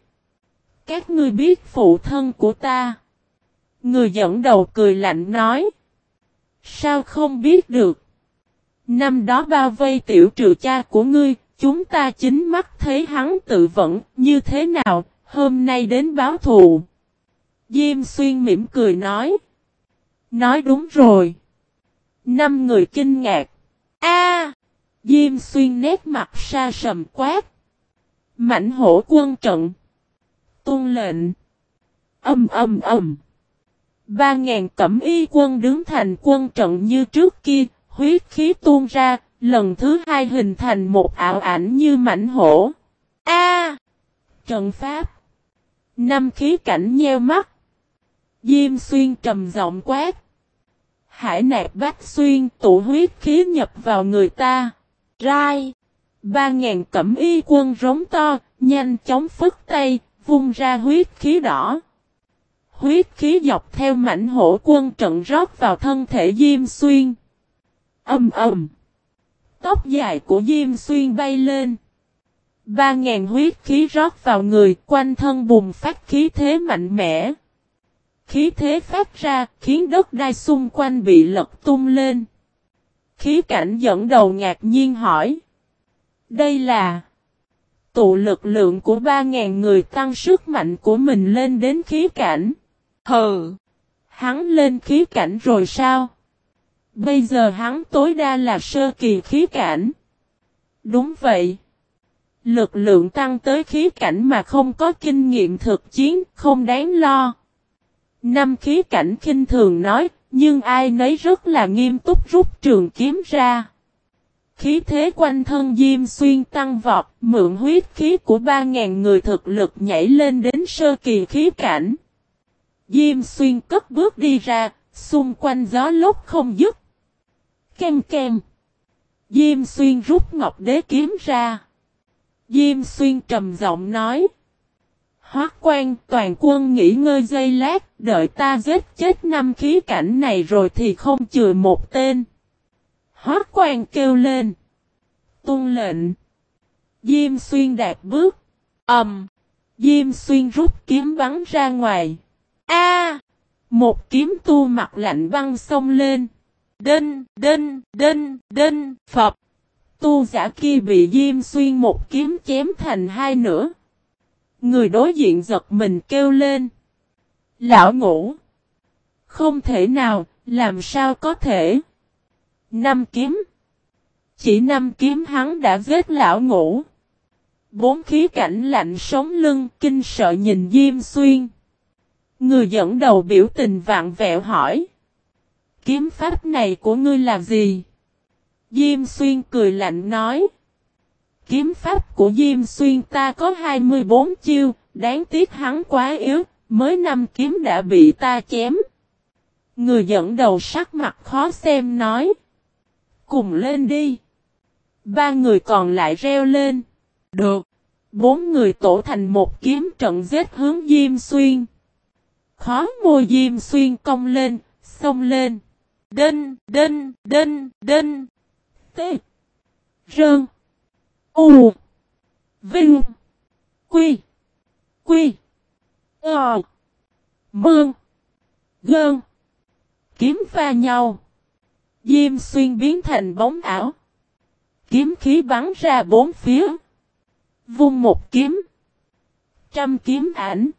Các ngươi biết phụ thân của ta. Người dẫn đầu cười lạnh nói. Sao không biết được? Năm đó bao vây tiểu trừ cha của ngươi, chúng ta chính mắt thấy hắn tự vẫn, như thế nào, hôm nay đến báo thù. Diêm xuyên mỉm cười nói. Nói đúng rồi. Năm người kinh ngạc. A! Diêm xuyên nét mặt xa sầm quát. Mảnh hổ quân trận. Tôn lệnh. Âm âm âm. Ba ngàn cẩm y quân đứng thành quân trận như trước kia, huyết khí tuôn ra, lần thứ hai hình thành một ảo ảnh như mảnh hổ. A! Trận pháp. Năm khí cảnh nheo mắt. Diêm xuyên trầm giọng quát. Hải nạp bách xuyên tụ huyết khí nhập vào người ta. Rai. Ba ngàn cẩm y quân rống to, nhanh chóng phức tay, vung ra huyết khí đỏ. Huyết khí dọc theo mảnh hổ quân trận rót vào thân thể Diêm Xuyên. Âm ầm. Tóc dài của Diêm Xuyên bay lên. Ba ngàn huyết khí rót vào người, quanh thân bùng phát khí thế mạnh mẽ. Khí thế phát ra, khiến đất đai xung quanh bị lật tung lên. Khí cảnh dẫn đầu ngạc nhiên hỏi. Đây là tụ lực lượng của ba ngàn người tăng sức mạnh của mình lên đến khí cảnh. Hừ! Hắn lên khí cảnh rồi sao? Bây giờ hắn tối đa là sơ kỳ khí cảnh. Đúng vậy. Lực lượng tăng tới khí cảnh mà không có kinh nghiệm thực chiến không đáng lo. Năm khí cảnh khinh thường nói, nhưng ai nấy rất là nghiêm túc rút trường kiếm ra. Khí thế quanh thân Diêm Xuyên tăng vọt, mượn huyết khí của 3.000 người thực lực nhảy lên đến sơ kỳ khí cảnh. Diêm Xuyên cất bước đi ra, xung quanh gió lốc không dứt. Kem kem. Diêm Xuyên rút ngọc đế kiếm ra. Diêm Xuyên trầm giọng nói. Hoác quan toàn quân nghỉ ngơi giây lát, đợi ta giết chết năm khí cảnh này rồi thì không chừa một tên. Hoác quan kêu lên. tuân lệnh. Diêm xuyên đạt bước. ầm. Um, Diêm xuyên rút kiếm bắn ra ngoài. A! một kiếm tu mặt lạnh băng xông lên. Đinh, đinh, đinh, đinh, phập. Tu giả kia bị Diêm xuyên một kiếm chém thành hai nửa. Người đối diện giật mình kêu lên. Lão ngủ. Không thể nào, làm sao có thể. Năm kiếm. Chỉ năm kiếm hắn đã giết lão ngủ. Bốn khí cảnh lạnh sống lưng kinh sợ nhìn Diêm Xuyên. Người dẫn đầu biểu tình vạn vẹo hỏi. Kiếm pháp này của ngươi là gì? Diêm Xuyên cười lạnh nói. Kiếm pháp của Diêm Xuyên ta có 24 chiêu, đáng tiếc hắn quá yếu, mới năm kiếm đã bị ta chém. Người dẫn đầu sắc mặt khó xem nói. Cùng lên đi. Ba người còn lại reo lên. Được. Bốn người tổ thành một kiếm trận giết hướng Diêm Xuyên. Khó môi Diêm Xuyên công lên, xông lên. Đinh, đinh, đinh, đinh. T. Rơn. U. Vinh. Quy. Quy. Ờ. Mương. Gơn. Kiếm pha nhau. Diêm xuyên biến thành bóng ảo. Kiếm khí bắn ra bốn phía. Vung một kiếm. Trăm kiếm ảnh.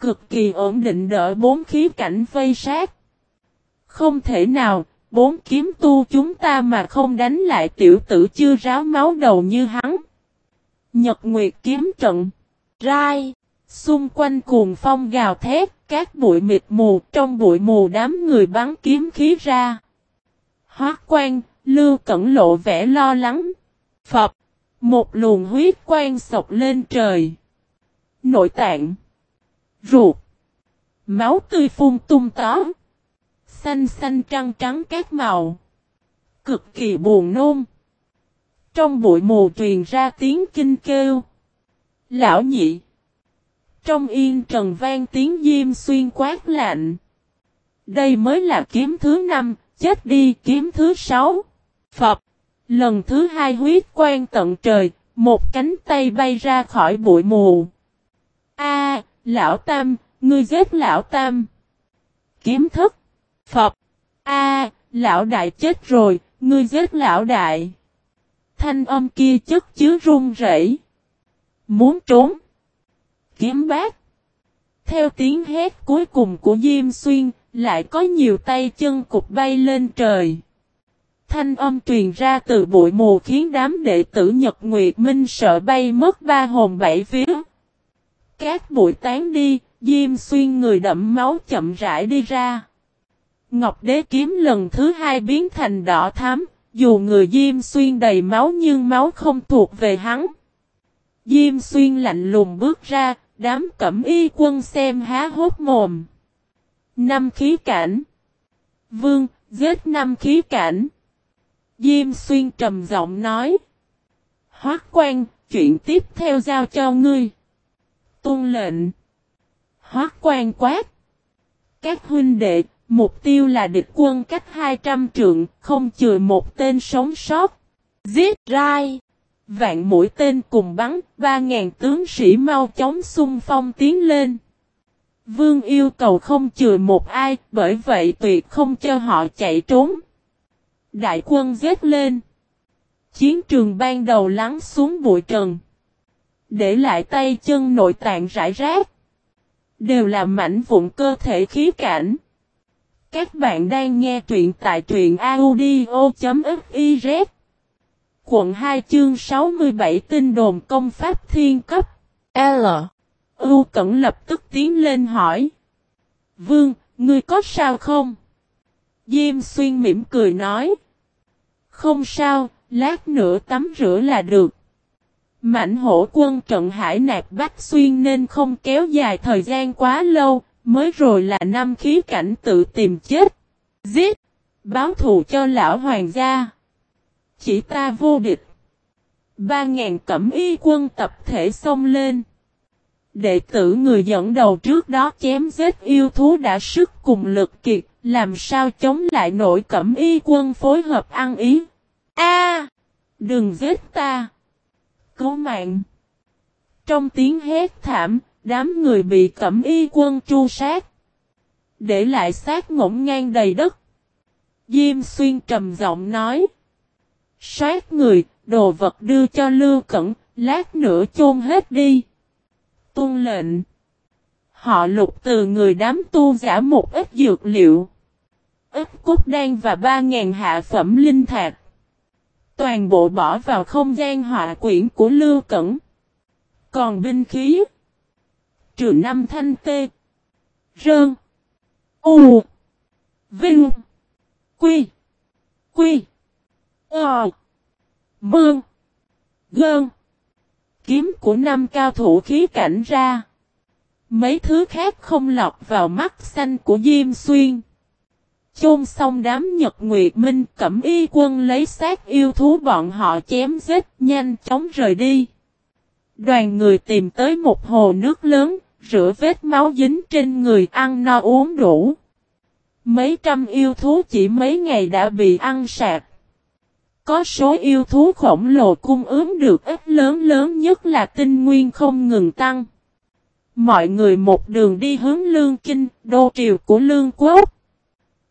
Cực kỳ ổn định đợi bốn khí cảnh vây sát. Không thể nào, bốn kiếm tu chúng ta mà không đánh lại tiểu tử chưa ráo máu đầu như hắn. Nhật Nguyệt kiếm trận. Rai. Xung quanh cuồng phong gào thét, các bụi mịt mù, trong bụi mù đám người bắn kiếm khí ra. hóa quan, lưu cẩn lộ vẻ lo lắng. Phật. Một luồng huyết quang sọc lên trời. Nội tạng. Ruột. Máu tươi phun tung tóm. Xanh xanh trăng trắng các màu. Cực kỳ buồn nôn. Trong bụi mù truyền ra tiếng kinh kêu. Lão nhị. Trong yên trần vang tiếng diêm xuyên quát lạnh. Đây mới là kiếm thứ năm, chết đi kiếm thứ sáu. Phật. Lần thứ hai huyết quang tận trời, một cánh tay bay ra khỏi bụi mù. A, lão tam, ngươi giết lão tam. Kiếm thức. Phật. A, lão đại chết rồi, ngươi giết lão đại. Thanh âm kia chất chứa run rẩy. Muốn trốn. Kiếm bát. Theo tiếng hét cuối cùng của Diêm Xuyên, lại có nhiều tay chân cục bay lên trời. Thanh âm truyền ra từ bụi mù khiến đám đệ tử Nhật Nguyệt Minh sợ bay mất ba hồn bảy vía. Các bụi tán đi, Diêm Xuyên người đậm máu chậm rãi đi ra. Ngọc Đế kiếm lần thứ hai biến thành đỏ thắm, dù người Diêm Xuyên đầy máu nhưng máu không thuộc về hắn. Diêm Xuyên lạnh lùng bước ra, đám cẩm y quân xem há hốt mồm. Năm khí cảnh. Vương, giết năm khí cảnh. Diêm Xuyên trầm giọng nói. Hoác quan, chuyện tiếp theo giao cho ngươi. Tôn lệnh. Hoác quan quát. Các huynh đệ, mục tiêu là địch quân cách 200 trượng, không chừa một tên sống sót. Giết rai. Vạn mũi tên cùng bắn, 3.000 tướng sĩ mau chóng xung phong tiến lên. Vương yêu cầu không chừa một ai, bởi vậy tuyệt không cho họ chạy trốn. Đại quân giết lên. Chiến trường ban đầu lắng xuống bụi trần. Để lại tay chân nội tạng rải rác. Đều là mảnh vụn cơ thể khí cảnh. Các bạn đang nghe truyện tại truyện audio.fiz. Quận 2 chương 67 tinh đồn công pháp thiên cấp. L. U Cẩn lập tức tiến lên hỏi. Vương, ngươi có sao không? Diêm xuyên mỉm cười nói. Không sao, lát nữa tắm rửa là được. Mạnh hổ quân trận hải nạp Bách Xuyên nên không kéo dài thời gian quá lâu, mới rồi là năm khí cảnh tự tìm chết. Giết! Báo thù cho lão hoàng gia. Chỉ ta vô địch. Ba ngàn cẩm y quân tập thể xông lên. Đệ tử người dẫn đầu trước đó chém giết yêu thú đã sức cùng lực kiệt, làm sao chống lại nổi cẩm y quân phối hợp ăn ý. A, Đừng giết ta! Cứu mạng! Trong tiếng hét thảm, đám người bị cẩm y quân tru sát. Để lại xác ngổn ngang đầy đất. Diêm xuyên trầm giọng nói. Sát người, đồ vật đưa cho Lưu Cẩn, lát nữa chôn hết đi. Tôn lệnh. Họ lục từ người đám tu giả một ít dược liệu. Ít cốt đan và ba ngàn hạ phẩm linh thạch. Toàn bộ bỏ vào không gian họa quyển của Lưu Cẩn. Còn binh khí. Trừ năm thanh tê. Rơn. U. Vinh. Quy. Quy. Ờ. Mương. Gơn. Kiếm của năm cao thủ khí cảnh ra. Mấy thứ khác không lọt vào mắt xanh của Diêm Xuyên. Chôn xong đám Nhật Nguyệt Minh cẩm y quân lấy xác yêu thú bọn họ chém giết nhanh chóng rời đi. Đoàn người tìm tới một hồ nước lớn, rửa vết máu dính trên người ăn no uống đủ. Mấy trăm yêu thú chỉ mấy ngày đã bị ăn sạc. Có số yêu thú khổng lồ cung ứng được ít lớn lớn nhất là tinh nguyên không ngừng tăng. Mọi người một đường đi hướng Lương Kinh, đô triều của Lương Quốc.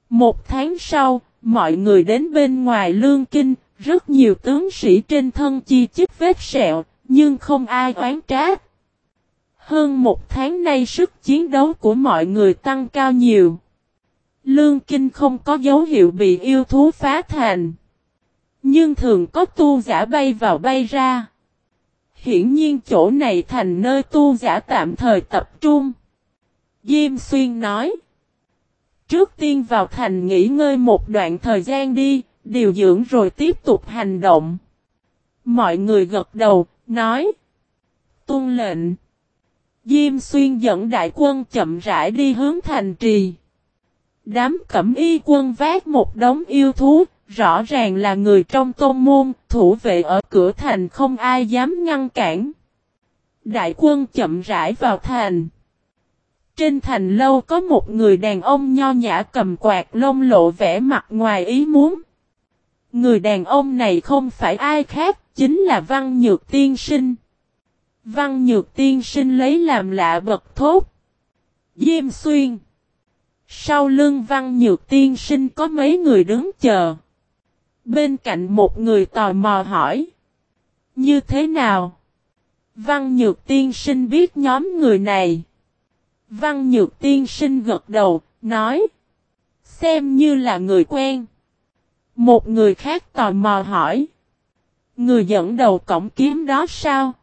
Một tháng sau, mọi người đến bên ngoài Lương Kinh, rất nhiều tướng sĩ trên thân chi chích vết sẹo, nhưng không ai oán trách. Hơn một tháng nay sức chiến đấu của mọi người tăng cao nhiều. Lương Kinh không có dấu hiệu bị yêu thú phá thành. Nhưng thường có tu giả bay vào bay ra. Hiển nhiên chỗ này thành nơi tu giả tạm thời tập trung. Diêm Xuyên nói. Trước tiên vào thành nghỉ ngơi một đoạn thời gian đi, điều dưỡng rồi tiếp tục hành động. Mọi người gật đầu, nói. Tôn lệnh. Diêm Xuyên dẫn đại quân chậm rãi đi hướng thành trì. Đám cẩm y quân vác một đống yêu thú, rõ ràng là người trong tôn môn, thủ vệ ở cửa thành không ai dám ngăn cản. Đại quân chậm rãi vào thành. Trên thành lâu có một người đàn ông nho nhã cầm quạt lông lộ vẻ mặt ngoài ý muốn. Người đàn ông này không phải ai khác, chính là Văn Nhược Tiên Sinh. Văn Nhược Tiên Sinh lấy làm lạ bật thốt. Diêm Xuyên. Sau lưng Văn Nhược Tiên Sinh có mấy người đứng chờ. Bên cạnh một người tò mò hỏi. Như thế nào? Văn Nhược Tiên Sinh biết nhóm người này. Văn Nhược Tiên Sinh gật đầu, nói. Xem như là người quen. Một người khác tò mò hỏi. Người dẫn đầu cổng kiếm đó sao?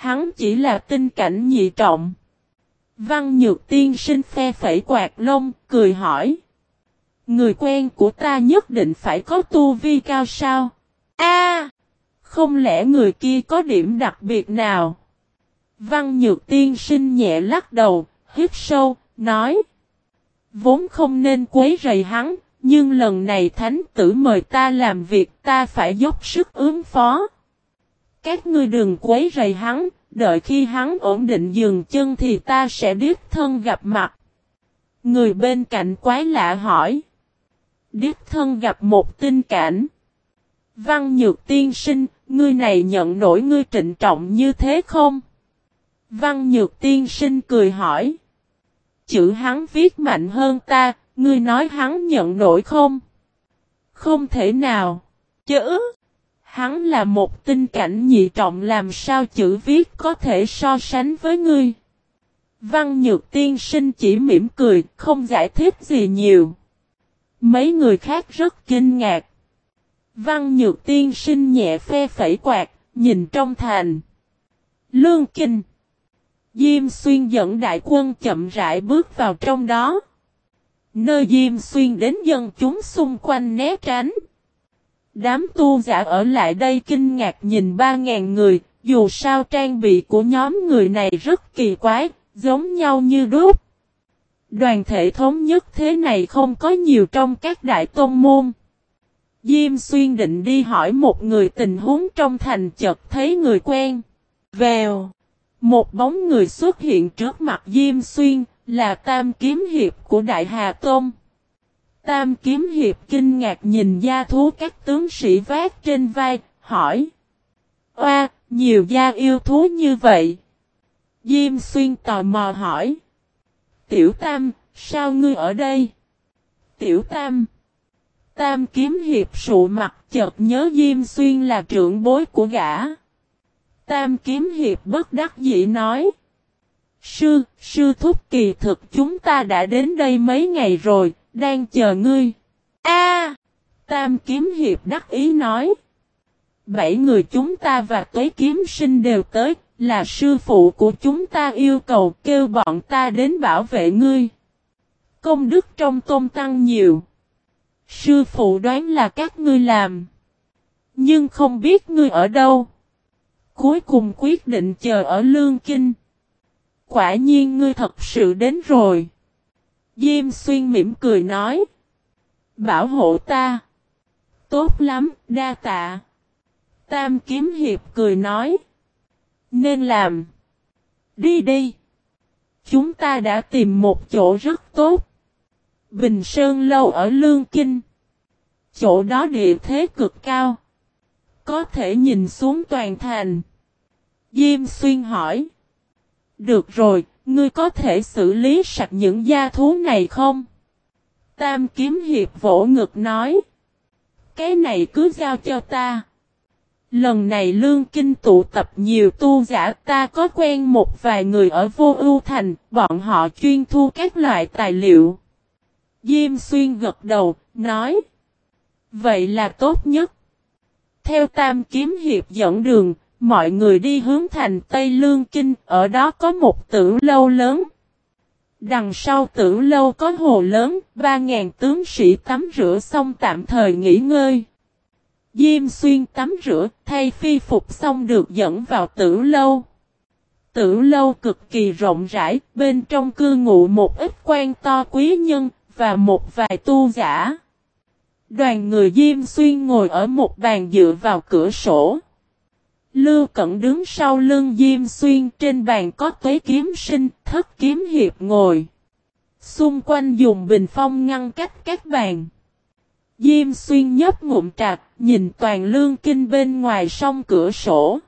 Hắn chỉ là tinh cảnh nhị trọng. Văn Nhược Tiên Sinh phe phẩy quạt lông, cười hỏi. Người quen của ta nhất định phải có tu vi cao sao? A, Không lẽ người kia có điểm đặc biệt nào? Văn Nhược Tiên Sinh nhẹ lắc đầu, hít sâu, nói. Vốn không nên quấy rầy hắn, nhưng lần này thánh tử mời ta làm việc ta phải dốc sức ứng phó. Các ngươi đừng quấy rầy hắn, đợi khi hắn ổn định dừng chân thì ta sẽ đích thân gặp mặt. Người bên cạnh quái lạ hỏi. Đích thân gặp một tinh cảnh. Văn nhược tiên sinh, ngươi này nhận nổi ngươi trịnh trọng như thế không? Văn nhược tiên sinh cười hỏi. Chữ hắn viết mạnh hơn ta, ngươi nói hắn nhận nổi không? Không thể nào. Chữ. Hắn là một tinh cảnh nhị trọng làm sao chữ viết có thể so sánh với ngươi. Văn Nhược tiên sinh chỉ mỉm cười, không giải thích gì nhiều. Mấy người khác rất kinh ngạc. Văn Nhược tiên sinh nhẹ phe phẩy quạt, nhìn trong thành. Lương Kinh. Diêm Xuyên dẫn đại quân chậm rãi bước vào trong đó. Nơi Diêm Xuyên đến dân chúng xung quanh né tránh. Đám tu giả ở lại đây kinh ngạc nhìn ba ngàn người, dù sao trang bị của nhóm người này rất kỳ quái, giống nhau như đúc. Đoàn thể thống nhất thế này không có nhiều trong các đại tôn môn. Diêm xuyên định đi hỏi một người tình huống trong thành chợt thấy người quen. Vèo. Một bóng người xuất hiện trước mặt Diêm xuyên, là tam kiếm hiệp của Đại Hà Tôn. Tam kiếm hiệp kinh ngạc nhìn gia thú các tướng sĩ vác trên vai, hỏi. Oa, nhiều gia yêu thú như vậy. Diêm xuyên tò mò hỏi. Tiểu Tam, sao ngươi ở đây? Tiểu Tam. Tam kiếm hiệp sụ mặt chợt nhớ Diêm xuyên là trưởng bối của gã. Tam kiếm hiệp bất đắc dĩ nói. Sư, sư thúc kỳ thực chúng ta đã đến đây mấy ngày rồi, đang chờ ngươi. A, Tam kiếm hiệp đắc ý nói. Bảy người chúng ta và tuế kiếm sinh đều tới, là sư phụ của chúng ta yêu cầu kêu bọn ta đến bảo vệ ngươi. Công đức trong tôn tăng nhiều. Sư phụ đoán là các ngươi làm. Nhưng không biết ngươi ở đâu. Cuối cùng quyết định chờ ở Lương Kinh. Quả nhiên ngươi thật sự đến rồi. Diêm xuyên mỉm cười nói. Bảo hộ ta. Tốt lắm, đa tạ. Tam kiếm hiệp cười nói. Nên làm. Đi đi. Chúng ta đã tìm một chỗ rất tốt. Bình Sơn Lâu ở Lương Kinh. Chỗ đó địa thế cực cao. Có thể nhìn xuống toàn thành. Diêm Xuyên hỏi. Được rồi, ngươi có thể xử lý sạch những gia thú này không? Tam kiếm hiệp vỗ ngực nói. Cái này cứ giao cho ta. Lần này lương kinh tụ tập nhiều tu giả ta có quen một vài người ở vô ưu thành, bọn họ chuyên thu các loại tài liệu. Diêm xuyên gật đầu, nói. Vậy là tốt nhất. Theo Tam Kiếm Hiệp dẫn đường, mọi người đi hướng thành Tây Lương Kinh, ở đó có một tử lâu lớn. Đằng sau tử lâu có hồ lớn, ba ngàn tướng sĩ tắm rửa xong tạm thời nghỉ ngơi. Diêm xuyên tắm rửa, thay phi phục xong được dẫn vào tử lâu. Tử lâu cực kỳ rộng rãi, bên trong cư ngụ một ít quan to quý nhân, và một vài tu giả. Đoàn người Diêm Xuyên ngồi ở một bàn dựa vào cửa sổ. Lưu Cẩn đứng sau lưng Diêm Xuyên trên bàn có tuế kiếm sinh, thất kiếm hiệp ngồi. Xung quanh dùng bình phong ngăn cách các bàn. Diêm Xuyên nhấp ngụm trạc, nhìn toàn lương kinh bên ngoài sông cửa sổ.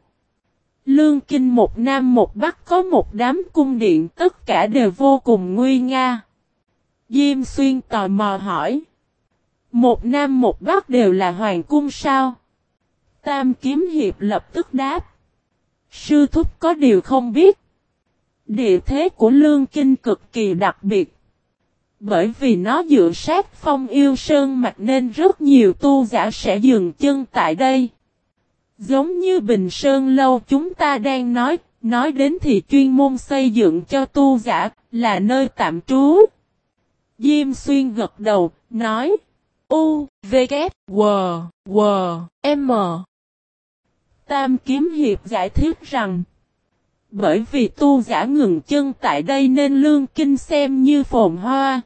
Lương kinh một nam một bắc có một đám cung điện tất cả đều vô cùng nguy nga. Diêm Xuyên tò mò hỏi. Một nam một bắc đều là hoàng cung sao? Tam kiếm hiệp lập tức đáp. Sư thúc có điều không biết. Địa thế của Lương Kinh cực kỳ đặc biệt. Bởi vì nó dựa sát phong yêu sơn mạch nên rất nhiều tu giả sẽ dừng chân tại đây. Giống như Bình Sơn Lâu chúng ta đang nói, nói đến thì chuyên môn xây dựng cho tu giả, là nơi tạm trú. Diêm Xuyên gật đầu, nói. U, V, K, W, W, M. Tam Kiếm Hiệp giải thích rằng. Bởi vì tu giả ngừng chân tại đây nên lương kinh xem như phồn hoa.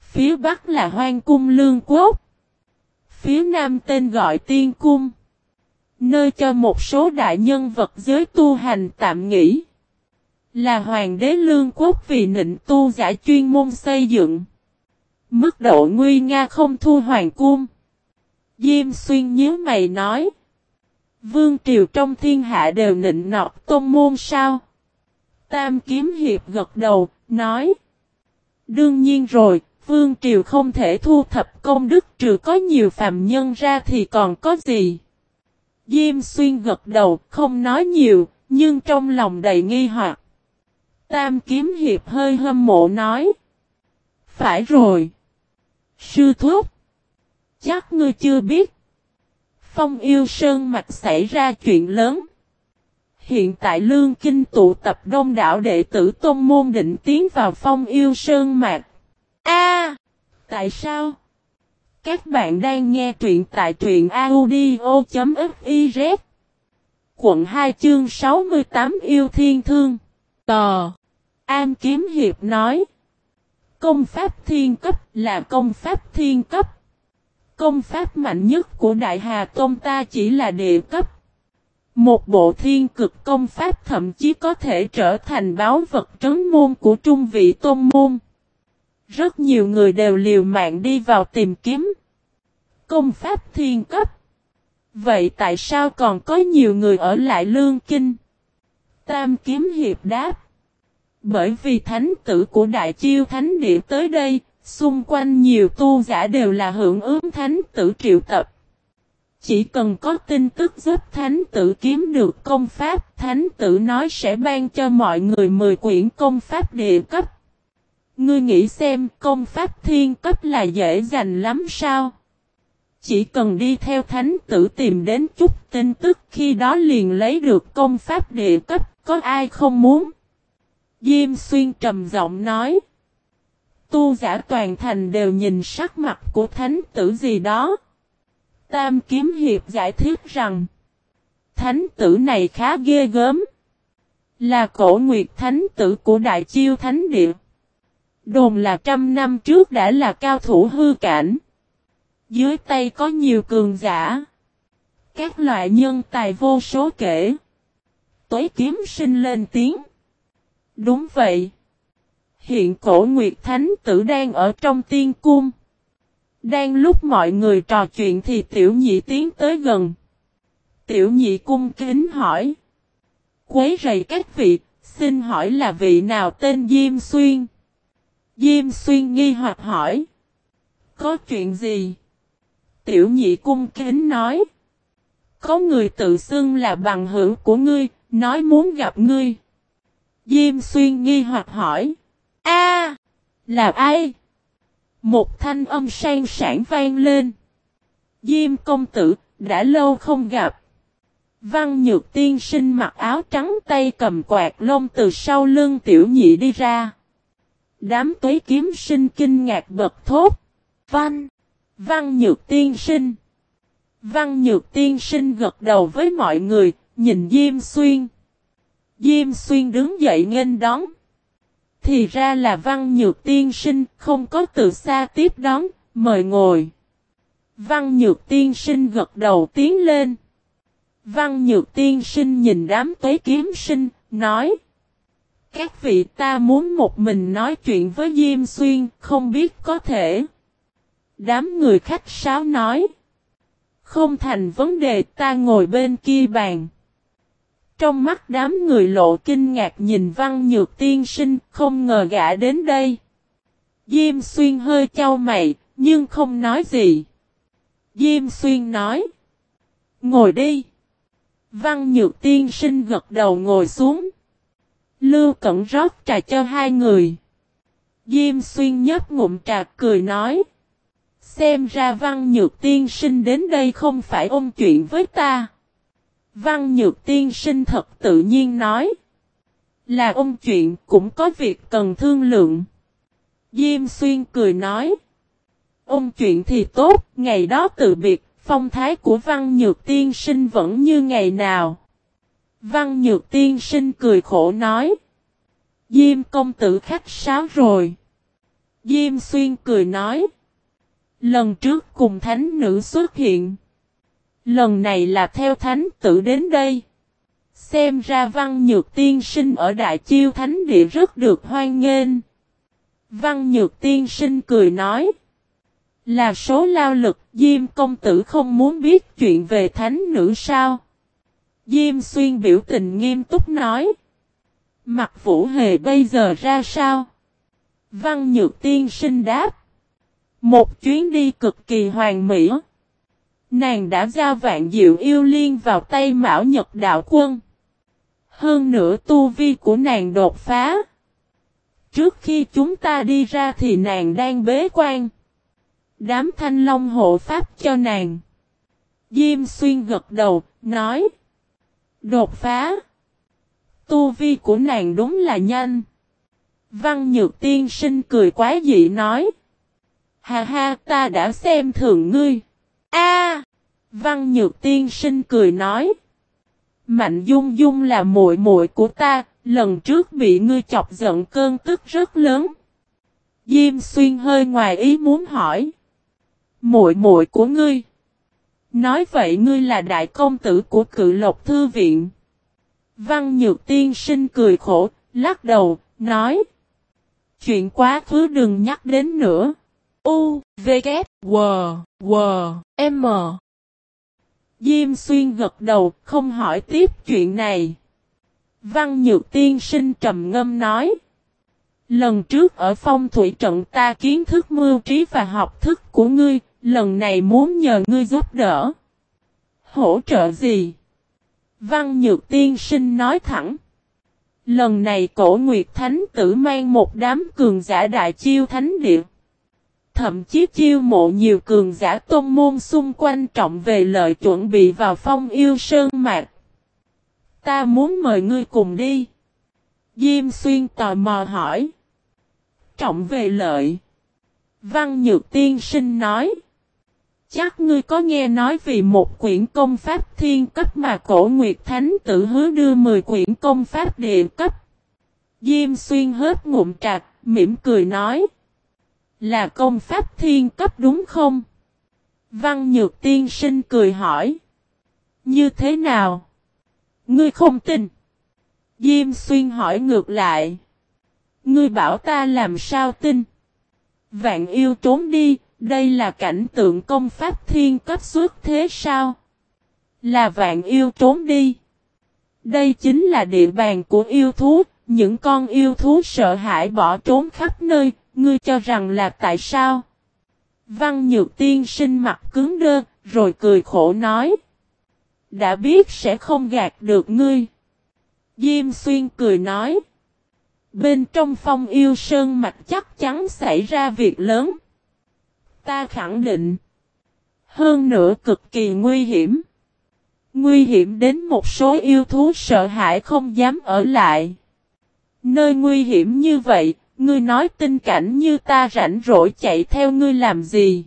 Phía Bắc là hoang cung lương quốc. Phía Nam tên gọi tiên cung. Nơi cho một số đại nhân vật giới tu hành tạm nghỉ. Là hoàng đế lương quốc vì nịnh tu giả chuyên môn xây dựng. Mức độ nguy nga không thua hoàng cung. Diêm xuyên nhớ mày nói. Vương triều trong thiên hạ đều nịnh nọt tôn môn sao? Tam kiếm hiệp gật đầu, nói. Đương nhiên rồi, vương triều không thể thu thập công đức trừ có nhiều phàm nhân ra thì còn có gì? Diêm xuyên gật đầu, không nói nhiều, nhưng trong lòng đầy nghi hoặc. Tam kiếm hiệp hơi hâm mộ nói. Phải rồi. Sư thúc. Chắc ngươi chưa biết. Phong yêu sơn mạch xảy ra chuyện lớn. Hiện tại lương kinh tụ tập đông đảo đệ tử tôn môn định tiến vào phong yêu sơn mạch. A, Tại sao? Các bạn đang nghe truyện tại truyện audio.fiz Quận 2 chương 68 Yêu Thiên Thương Tò An Kiếm Hiệp nói Công pháp thiên cấp là công pháp thiên cấp Công pháp mạnh nhất của Đại Hà Tôn ta chỉ là địa cấp Một bộ thiên cực công pháp thậm chí có thể trở thành báo vật trấn môn của trung vị tôn môn rất nhiều người đều liều mạng đi vào tìm kiếm. Công pháp thiên cấp. Vậy tại sao còn có nhiều người ở lại lương kinh? Tam kiếm hiệp đáp. Bởi vì thánh tử của đại chiêu thánh địa tới đây, xung quanh nhiều tu giả đều là hưởng ứng thánh tử triệu tập. Chỉ cần có tin tức giúp thánh tử kiếm được công pháp, thánh tử nói sẽ ban cho mọi người 10 quyển công pháp địa cấp. Ngươi nghĩ xem công pháp thiên cấp là dễ dành lắm sao? Chỉ cần đi theo thánh tử tìm đến chút tin tức khi đó liền lấy được công pháp địa cấp, có ai không muốn? Diêm xuyên trầm giọng nói. Tu giả toàn thành đều nhìn sắc mặt của thánh tử gì đó. Tam kiếm hiệp giải thích rằng. Thánh tử này khá ghê gớm. Là cổ nguyệt thánh tử của đại chiêu thánh địa. Đồn là trăm năm trước đã là cao thủ hư cảnh. Dưới tay có nhiều cường giả. Các loại nhân tài vô số kể. Tối kiếm sinh lên tiếng. Đúng vậy. Hiện cổ Nguyệt Thánh tử đang ở trong tiên cung. Đang lúc mọi người trò chuyện thì tiểu nhị tiến tới gần. Tiểu nhị cung kính hỏi. Quấy rầy các vị, xin hỏi là vị nào tên Diêm Xuyên? Diêm xuyên nghi hoặc hỏi. Có chuyện gì? Tiểu nhị cung kính nói. Có người tự xưng là bằng hữu của ngươi, nói muốn gặp ngươi. Diêm xuyên nghi hoặc hỏi. A, là ai? Một thanh âm sang sản vang lên. Diêm công tử, đã lâu không gặp. Văn nhược tiên sinh mặc áo trắng tay cầm quạt lông từ sau lưng tiểu nhị đi ra. Đám tuế kiếm sinh kinh ngạc bật thốt. Văn! Văn nhược tiên sinh! Văn nhược tiên sinh gật đầu với mọi người, nhìn Diêm Xuyên. Diêm Xuyên đứng dậy nghênh đón. Thì ra là văn nhược tiên sinh, không có từ xa tiếp đón, mời ngồi. Văn nhược tiên sinh gật đầu tiến lên. Văn nhược tiên sinh nhìn đám tuế kiếm sinh, nói. Các vị ta muốn một mình nói chuyện với Diêm Xuyên, không biết có thể. Đám người khách sáo nói. Không thành vấn đề ta ngồi bên kia bàn. Trong mắt đám người lộ kinh ngạc nhìn văn nhược tiên sinh, không ngờ gã đến đây. Diêm xuyên hơi trao mày, nhưng không nói gì. Diêm xuyên nói. Ngồi đi. Văn nhược tiên sinh gật đầu ngồi xuống. Lưu cẩn rót trà cho hai người. Diêm xuyên nhấp ngụm trà cười nói. Xem ra văn nhược tiên sinh đến đây không phải ôm chuyện với ta. Văn nhược tiên sinh thật tự nhiên nói. Là ông chuyện cũng có việc cần thương lượng. Diêm xuyên cười nói. Ông chuyện thì tốt, ngày đó tự biệt, phong thái của văn nhược tiên sinh vẫn như ngày nào. Văn nhược tiên sinh cười khổ nói. Diêm công tử khách sáo rồi. Diêm xuyên cười nói. Lần trước cùng thánh nữ xuất hiện. Lần này là theo thánh tử đến đây. Xem ra văn nhược tiên sinh ở Đại Chiêu Thánh Địa rất được hoan nghênh. Văn nhược tiên sinh cười nói. Là số lao lực, Diêm công tử không muốn biết chuyện về thánh nữ sao? Diêm xuyên biểu tình nghiêm túc nói. Mặt vũ hề bây giờ ra sao? Văn nhược tiên sinh đáp. Một chuyến đi cực kỳ hoàn mỹ. Nàng đã giao vạn diệu yêu liên vào tay Mão Nhật Đạo Quân. Hơn nữa tu vi của nàng đột phá. Trước khi chúng ta đi ra thì nàng đang bế quan. Đám thanh long hộ pháp cho nàng. Diêm xuyên gật đầu, nói. Đột phá. Tu vi của nàng đúng là nhanh. Văn nhược tiên sinh cười quá dị nói. Hà ha ta đã xem thường ngươi. A Văn nhược tiên sinh cười nói. Mạnh dung dung là muội muội của ta, lần trước bị ngươi chọc giận cơn tức rất lớn. Diêm xuyên hơi ngoài ý muốn hỏi. Muội muội của ngươi. Nói vậy ngươi là đại công tử của cự lộc thư viện. Văn nhược tiên sinh cười khổ, lắc đầu, nói. Chuyện quá khứ đừng nhắc đến nữa. U, V, K, W, W, M. Diêm xuyên gật đầu, không hỏi tiếp chuyện này. Văn nhược tiên sinh trầm ngâm nói. Lần trước ở phong thủy trận ta kiến thức mưu trí và học thức của ngươi, lần này muốn nhờ ngươi giúp đỡ. Hỗ trợ gì? Văn nhược tiên sinh nói thẳng. Lần này cổ Nguyệt Thánh tử mang một đám cường giả đại chiêu thánh địa. Thậm chí chiêu mộ nhiều cường giả tôn môn xung quanh trọng về lợi chuẩn bị vào phong yêu sơn mạc. Ta muốn mời ngươi cùng đi. Diêm xuyên tò mò hỏi. Trọng về lợi. Văn Nhược Tiên Sinh nói. Chắc ngươi có nghe nói vì một quyển công pháp thiên cấp mà cổ Nguyệt Thánh tự hứa đưa 10 quyển công pháp địa cấp. Diêm xuyên hết ngụm trạc, mỉm cười nói. Là công pháp thiên cấp đúng không? Văn Nhược Tiên Sinh cười hỏi. Như thế nào? Ngươi không tin. Diêm Xuyên hỏi ngược lại. Ngươi bảo ta làm sao tin? Vạn yêu trốn đi, đây là cảnh tượng công pháp thiên cấp xuất thế sao? Là vạn yêu trốn đi. Đây chính là địa bàn của yêu thú, những con yêu thú sợ hãi bỏ trốn khắp nơi, ngươi cho rằng là tại sao? Văn nhược tiên sinh mặt cứng đơ, rồi cười khổ nói. Đã biết sẽ không gạt được ngươi. Diêm xuyên cười nói. Bên trong phong yêu sơn mạch chắc chắn xảy ra việc lớn. Ta khẳng định. Hơn nữa cực kỳ nguy hiểm. Nguy hiểm đến một số yêu thú sợ hãi không dám ở lại. Nơi nguy hiểm như vậy, ngươi nói tinh cảnh như ta rảnh rỗi chạy theo ngươi làm gì?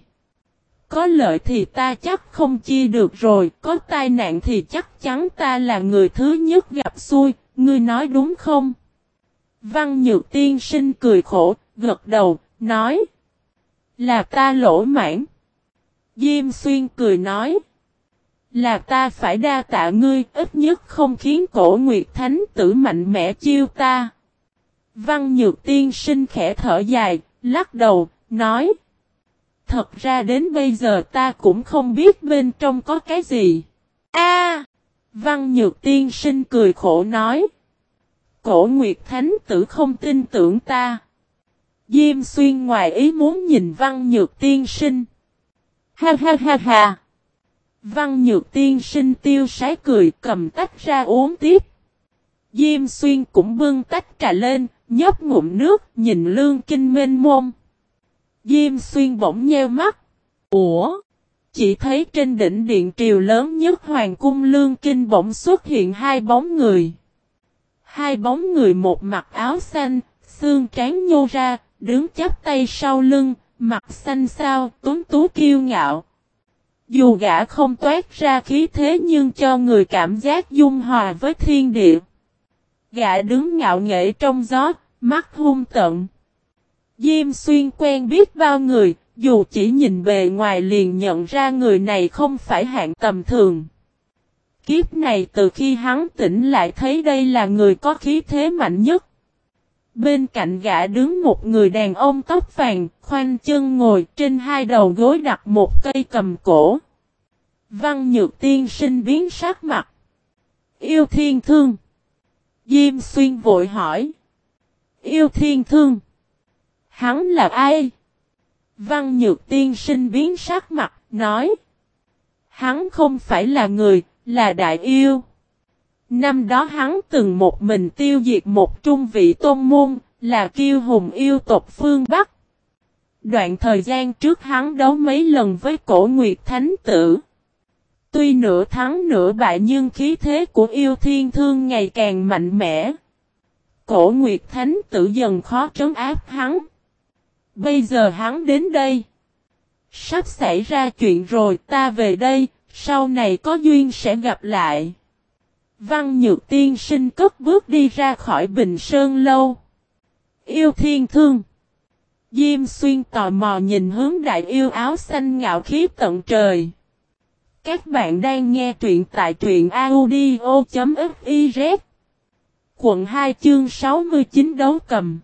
Có lợi thì ta chắc không chia được rồi, có tai nạn thì chắc chắn ta là người thứ nhất gặp xui, ngươi nói đúng không? Văn Nhược Tiên sinh cười khổ, gật đầu, nói. Là ta lỗ mãn. Diêm Xuyên cười nói. Là ta phải đa tạ ngươi, ít nhất không khiến cổ Nguyệt Thánh tử mạnh mẽ chiêu ta. Văn Nhược Tiên sinh khẽ thở dài, lắc đầu, nói. Thật ra đến bây giờ ta cũng không biết bên trong có cái gì. A, Văn Nhược Tiên sinh cười khổ nói. Cổ Nguyệt Thánh tử không tin tưởng ta. Diêm xuyên ngoài ý muốn nhìn Văn Nhược Tiên sinh. Ha ha ha ha. Văn Nhược Tiên sinh tiêu sái cười cầm tách ra uống tiếp. Diêm xuyên cũng bưng tách trà lên, nhấp ngụm nước, nhìn lương kinh mênh mông. Diêm xuyên bỗng nheo mắt. Ủa? Chỉ thấy trên đỉnh điện triều lớn nhất hoàng cung lương kinh bỗng xuất hiện hai bóng người. Hai bóng người một mặc áo xanh, xương trán nhô ra, đứng chắp tay sau lưng, mặt xanh xao, tuấn tú kiêu ngạo. Dù gã không toát ra khí thế nhưng cho người cảm giác dung hòa với thiên địa. Gã đứng ngạo nghệ trong gió, mắt hung tận. Diêm xuyên quen biết bao người, dù chỉ nhìn bề ngoài liền nhận ra người này không phải hạng tầm thường. Kiếp này từ khi hắn tỉnh lại thấy đây là người có khí thế mạnh nhất. Bên cạnh gã đứng một người đàn ông tóc vàng, khoanh chân ngồi trên hai đầu gối đặt một cây cầm cổ. Văn nhược tiên sinh biến sắc mặt. Yêu thiên thương. Diêm xuyên vội hỏi. Yêu thiên thương. Hắn là ai? Văn nhược tiên sinh biến sắc mặt, nói. Hắn không phải là người, là đại yêu. Năm đó hắn từng một mình tiêu diệt một trung vị tôn môn, là kiêu hùng yêu tộc phương Bắc. Đoạn thời gian trước hắn đấu mấy lần với cổ Nguyệt Thánh Tử. Tuy nửa thắng nửa bại nhưng khí thế của yêu thiên thương ngày càng mạnh mẽ. Cổ Nguyệt Thánh Tử dần khó trấn áp hắn. Bây giờ hắn đến đây. Sắp xảy ra chuyện rồi ta về đây, sau này có duyên sẽ gặp lại. Văn Nhược Tiên sinh cất bước đi ra khỏi Bình Sơn Lâu. Yêu thiên thương. Diêm xuyên tò mò nhìn hướng đại yêu áo xanh ngạo khí tận trời. Các bạn đang nghe truyện tại truyện audio.fif Quận 2 chương 69 đấu cầm.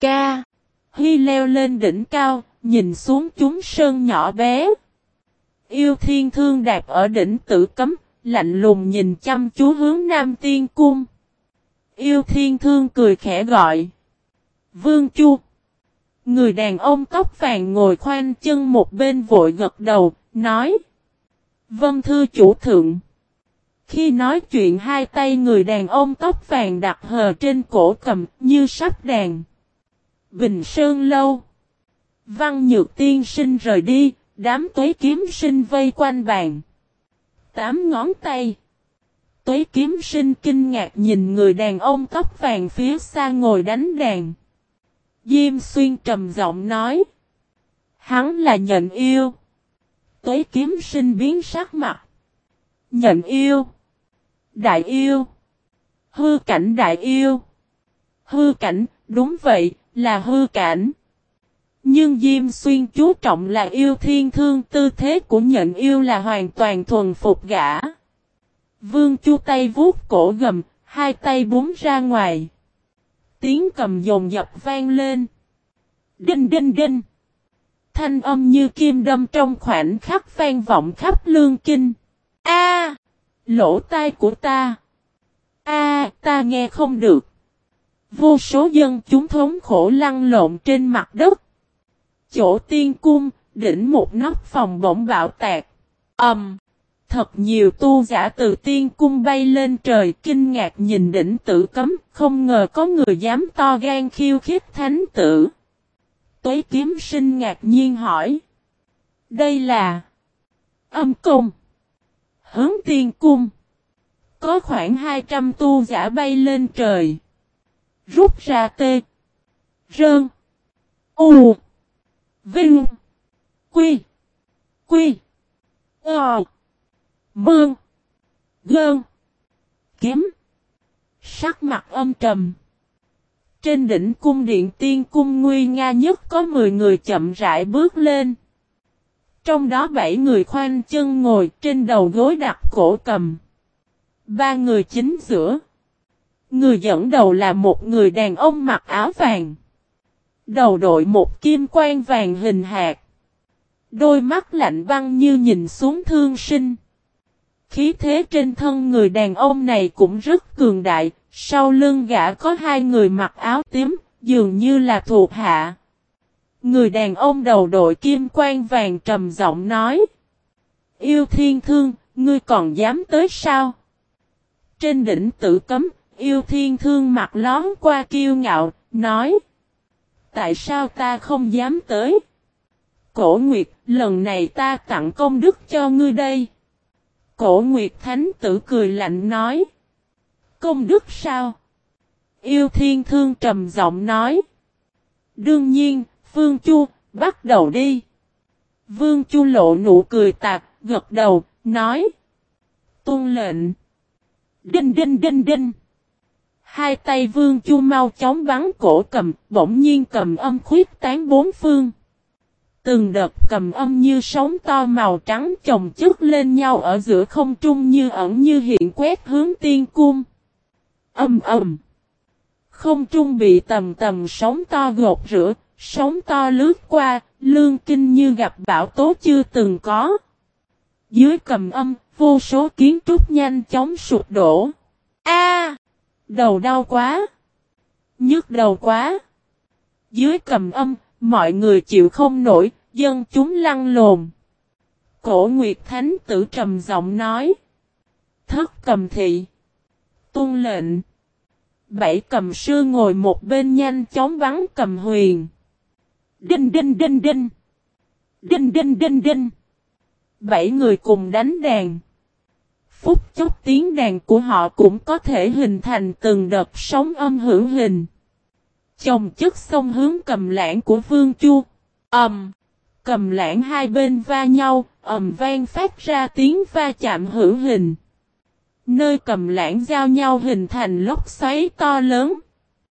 Ca. Hy leo lên đỉnh cao, nhìn xuống chúng sơn nhỏ bé. Yêu thiên thương đạt ở đỉnh tử cấm, lạnh lùng nhìn chăm chú hướng Nam Tiên Cung. Yêu thiên thương cười khẽ gọi. Vương Chu. Người đàn ông tóc vàng ngồi khoanh chân một bên vội gật đầu, nói. Vân thư chủ thượng. Khi nói chuyện hai tay người đàn ông tóc vàng đặt hờ trên cổ cầm như sắp đàn. Bình Sơn Lâu. Văn Nhược Tiên sinh rời đi, đám tuế kiếm sinh vây quanh bàn. Tám ngón tay. Tuế kiếm sinh kinh ngạc nhìn người đàn ông tóc vàng phía xa ngồi đánh đàn. Diêm xuyên trầm giọng nói. Hắn là nhận yêu. Tuế kiếm sinh biến sắc mặt. Nhận yêu. Đại yêu. Hư cảnh đại yêu. Hư cảnh, đúng vậy, là hư cảnh. Nhưng Diêm Xuyên chú trọng là yêu thiên thương tư thế của nhận yêu là hoàn toàn thuần phục gã. Vương chu tay vuốt cổ gầm, hai tay búng ra ngoài. Tiếng cầm dồn dập vang lên. Đinh đinh đinh. Thanh âm như kim đâm trong khoảnh khắc vang vọng khắp lương kinh. A, Lỗ tai của ta! A, ta nghe không được! Vô số dân chúng thống khổ lăn lộn trên mặt đất. Chỗ tiên cung, đỉnh một nóc phòng bỗng bạo tạc. Ầm! Um, thật nhiều tu giả từ tiên cung bay lên trời kinh ngạc nhìn đỉnh tử cấm, không ngờ có người dám to gan khiêu khích thánh tử. Tuế kiếm sinh ngạc nhiên hỏi. Đây là âm cung. Hướng tiên cung. Có khoảng 200 tu giả bay lên trời. Rút ra tê. Rơn. U. Vinh. Quy. Quy. Ờ. Mương. Gơn. Kiếm. Sắc mặt âm trầm. Trên đỉnh cung điện tiên cung nguy nga nhất có 10 người chậm rãi bước lên. Trong đó bảy người khoanh chân ngồi trên đầu gối đặt cổ cầm. Ba người chính giữa. Người dẫn đầu là một người đàn ông mặc áo vàng. Đầu đội một kim quan vàng hình hạt. Đôi mắt lạnh băng như nhìn xuống thương sinh. Khí thế trên thân người đàn ông này cũng rất cường đại, sau lưng gã có hai người mặc áo tím, dường như là thuộc hạ. Người đàn ông đầu đội kim quan vàng trầm giọng nói. Yêu thiên thương, ngươi còn dám tới sao? Trên đỉnh tử cấm, yêu thiên thương mặt lón qua kiêu ngạo, nói. Tại sao ta không dám tới? Cổ Nguyệt, lần này ta tặng công đức cho ngươi đây. Cổ Nguyệt Thánh tử cười lạnh nói. Công đức sao? Yêu thiên thương trầm giọng nói. Đương nhiên, Phương Chu, bắt đầu đi. Vương Chu lộ nụ cười tạc, gật đầu, nói. Tôn lệnh. Đinh đinh đinh đinh. Hai tay Vương Chu mau chóng bắn cổ cầm, bỗng nhiên cầm âm khuyết tán bốn phương. Từng đợt cầm âm như sóng to màu trắng chồng chất lên nhau ở giữa không trung như ẩn như hiện quét hướng tiên cung. Âm ầm. Không trung bị tầm tầm sóng to gột rửa, sóng to lướt qua, lương kinh như gặp bão tố chưa từng có. Dưới cầm âm, vô số kiến trúc nhanh chóng sụp đổ. A, Đầu đau quá! Nhức đầu quá! Dưới cầm âm, mọi người chịu không nổi, dân chúng lăn lồn. Cổ Nguyệt Thánh tử trầm giọng nói. Thất cầm thị. Tôn lệnh. Bảy cầm sư ngồi một bên nhanh chóng bắn cầm huyền. Đinh đinh đinh đinh. Đinh đinh đinh đinh. Bảy người cùng đánh đàn. Phút chốc tiếng đàn của họ cũng có thể hình thành từng đợt sóng âm hữu hình. Chồng chất sông hướng cầm lãng của Vương Chu. Ẩm. Um, cầm lãng hai bên va nhau, ầm vang phát ra tiếng va chạm hữu hình. Nơi cầm lãng giao nhau hình thành lốc xoáy to lớn.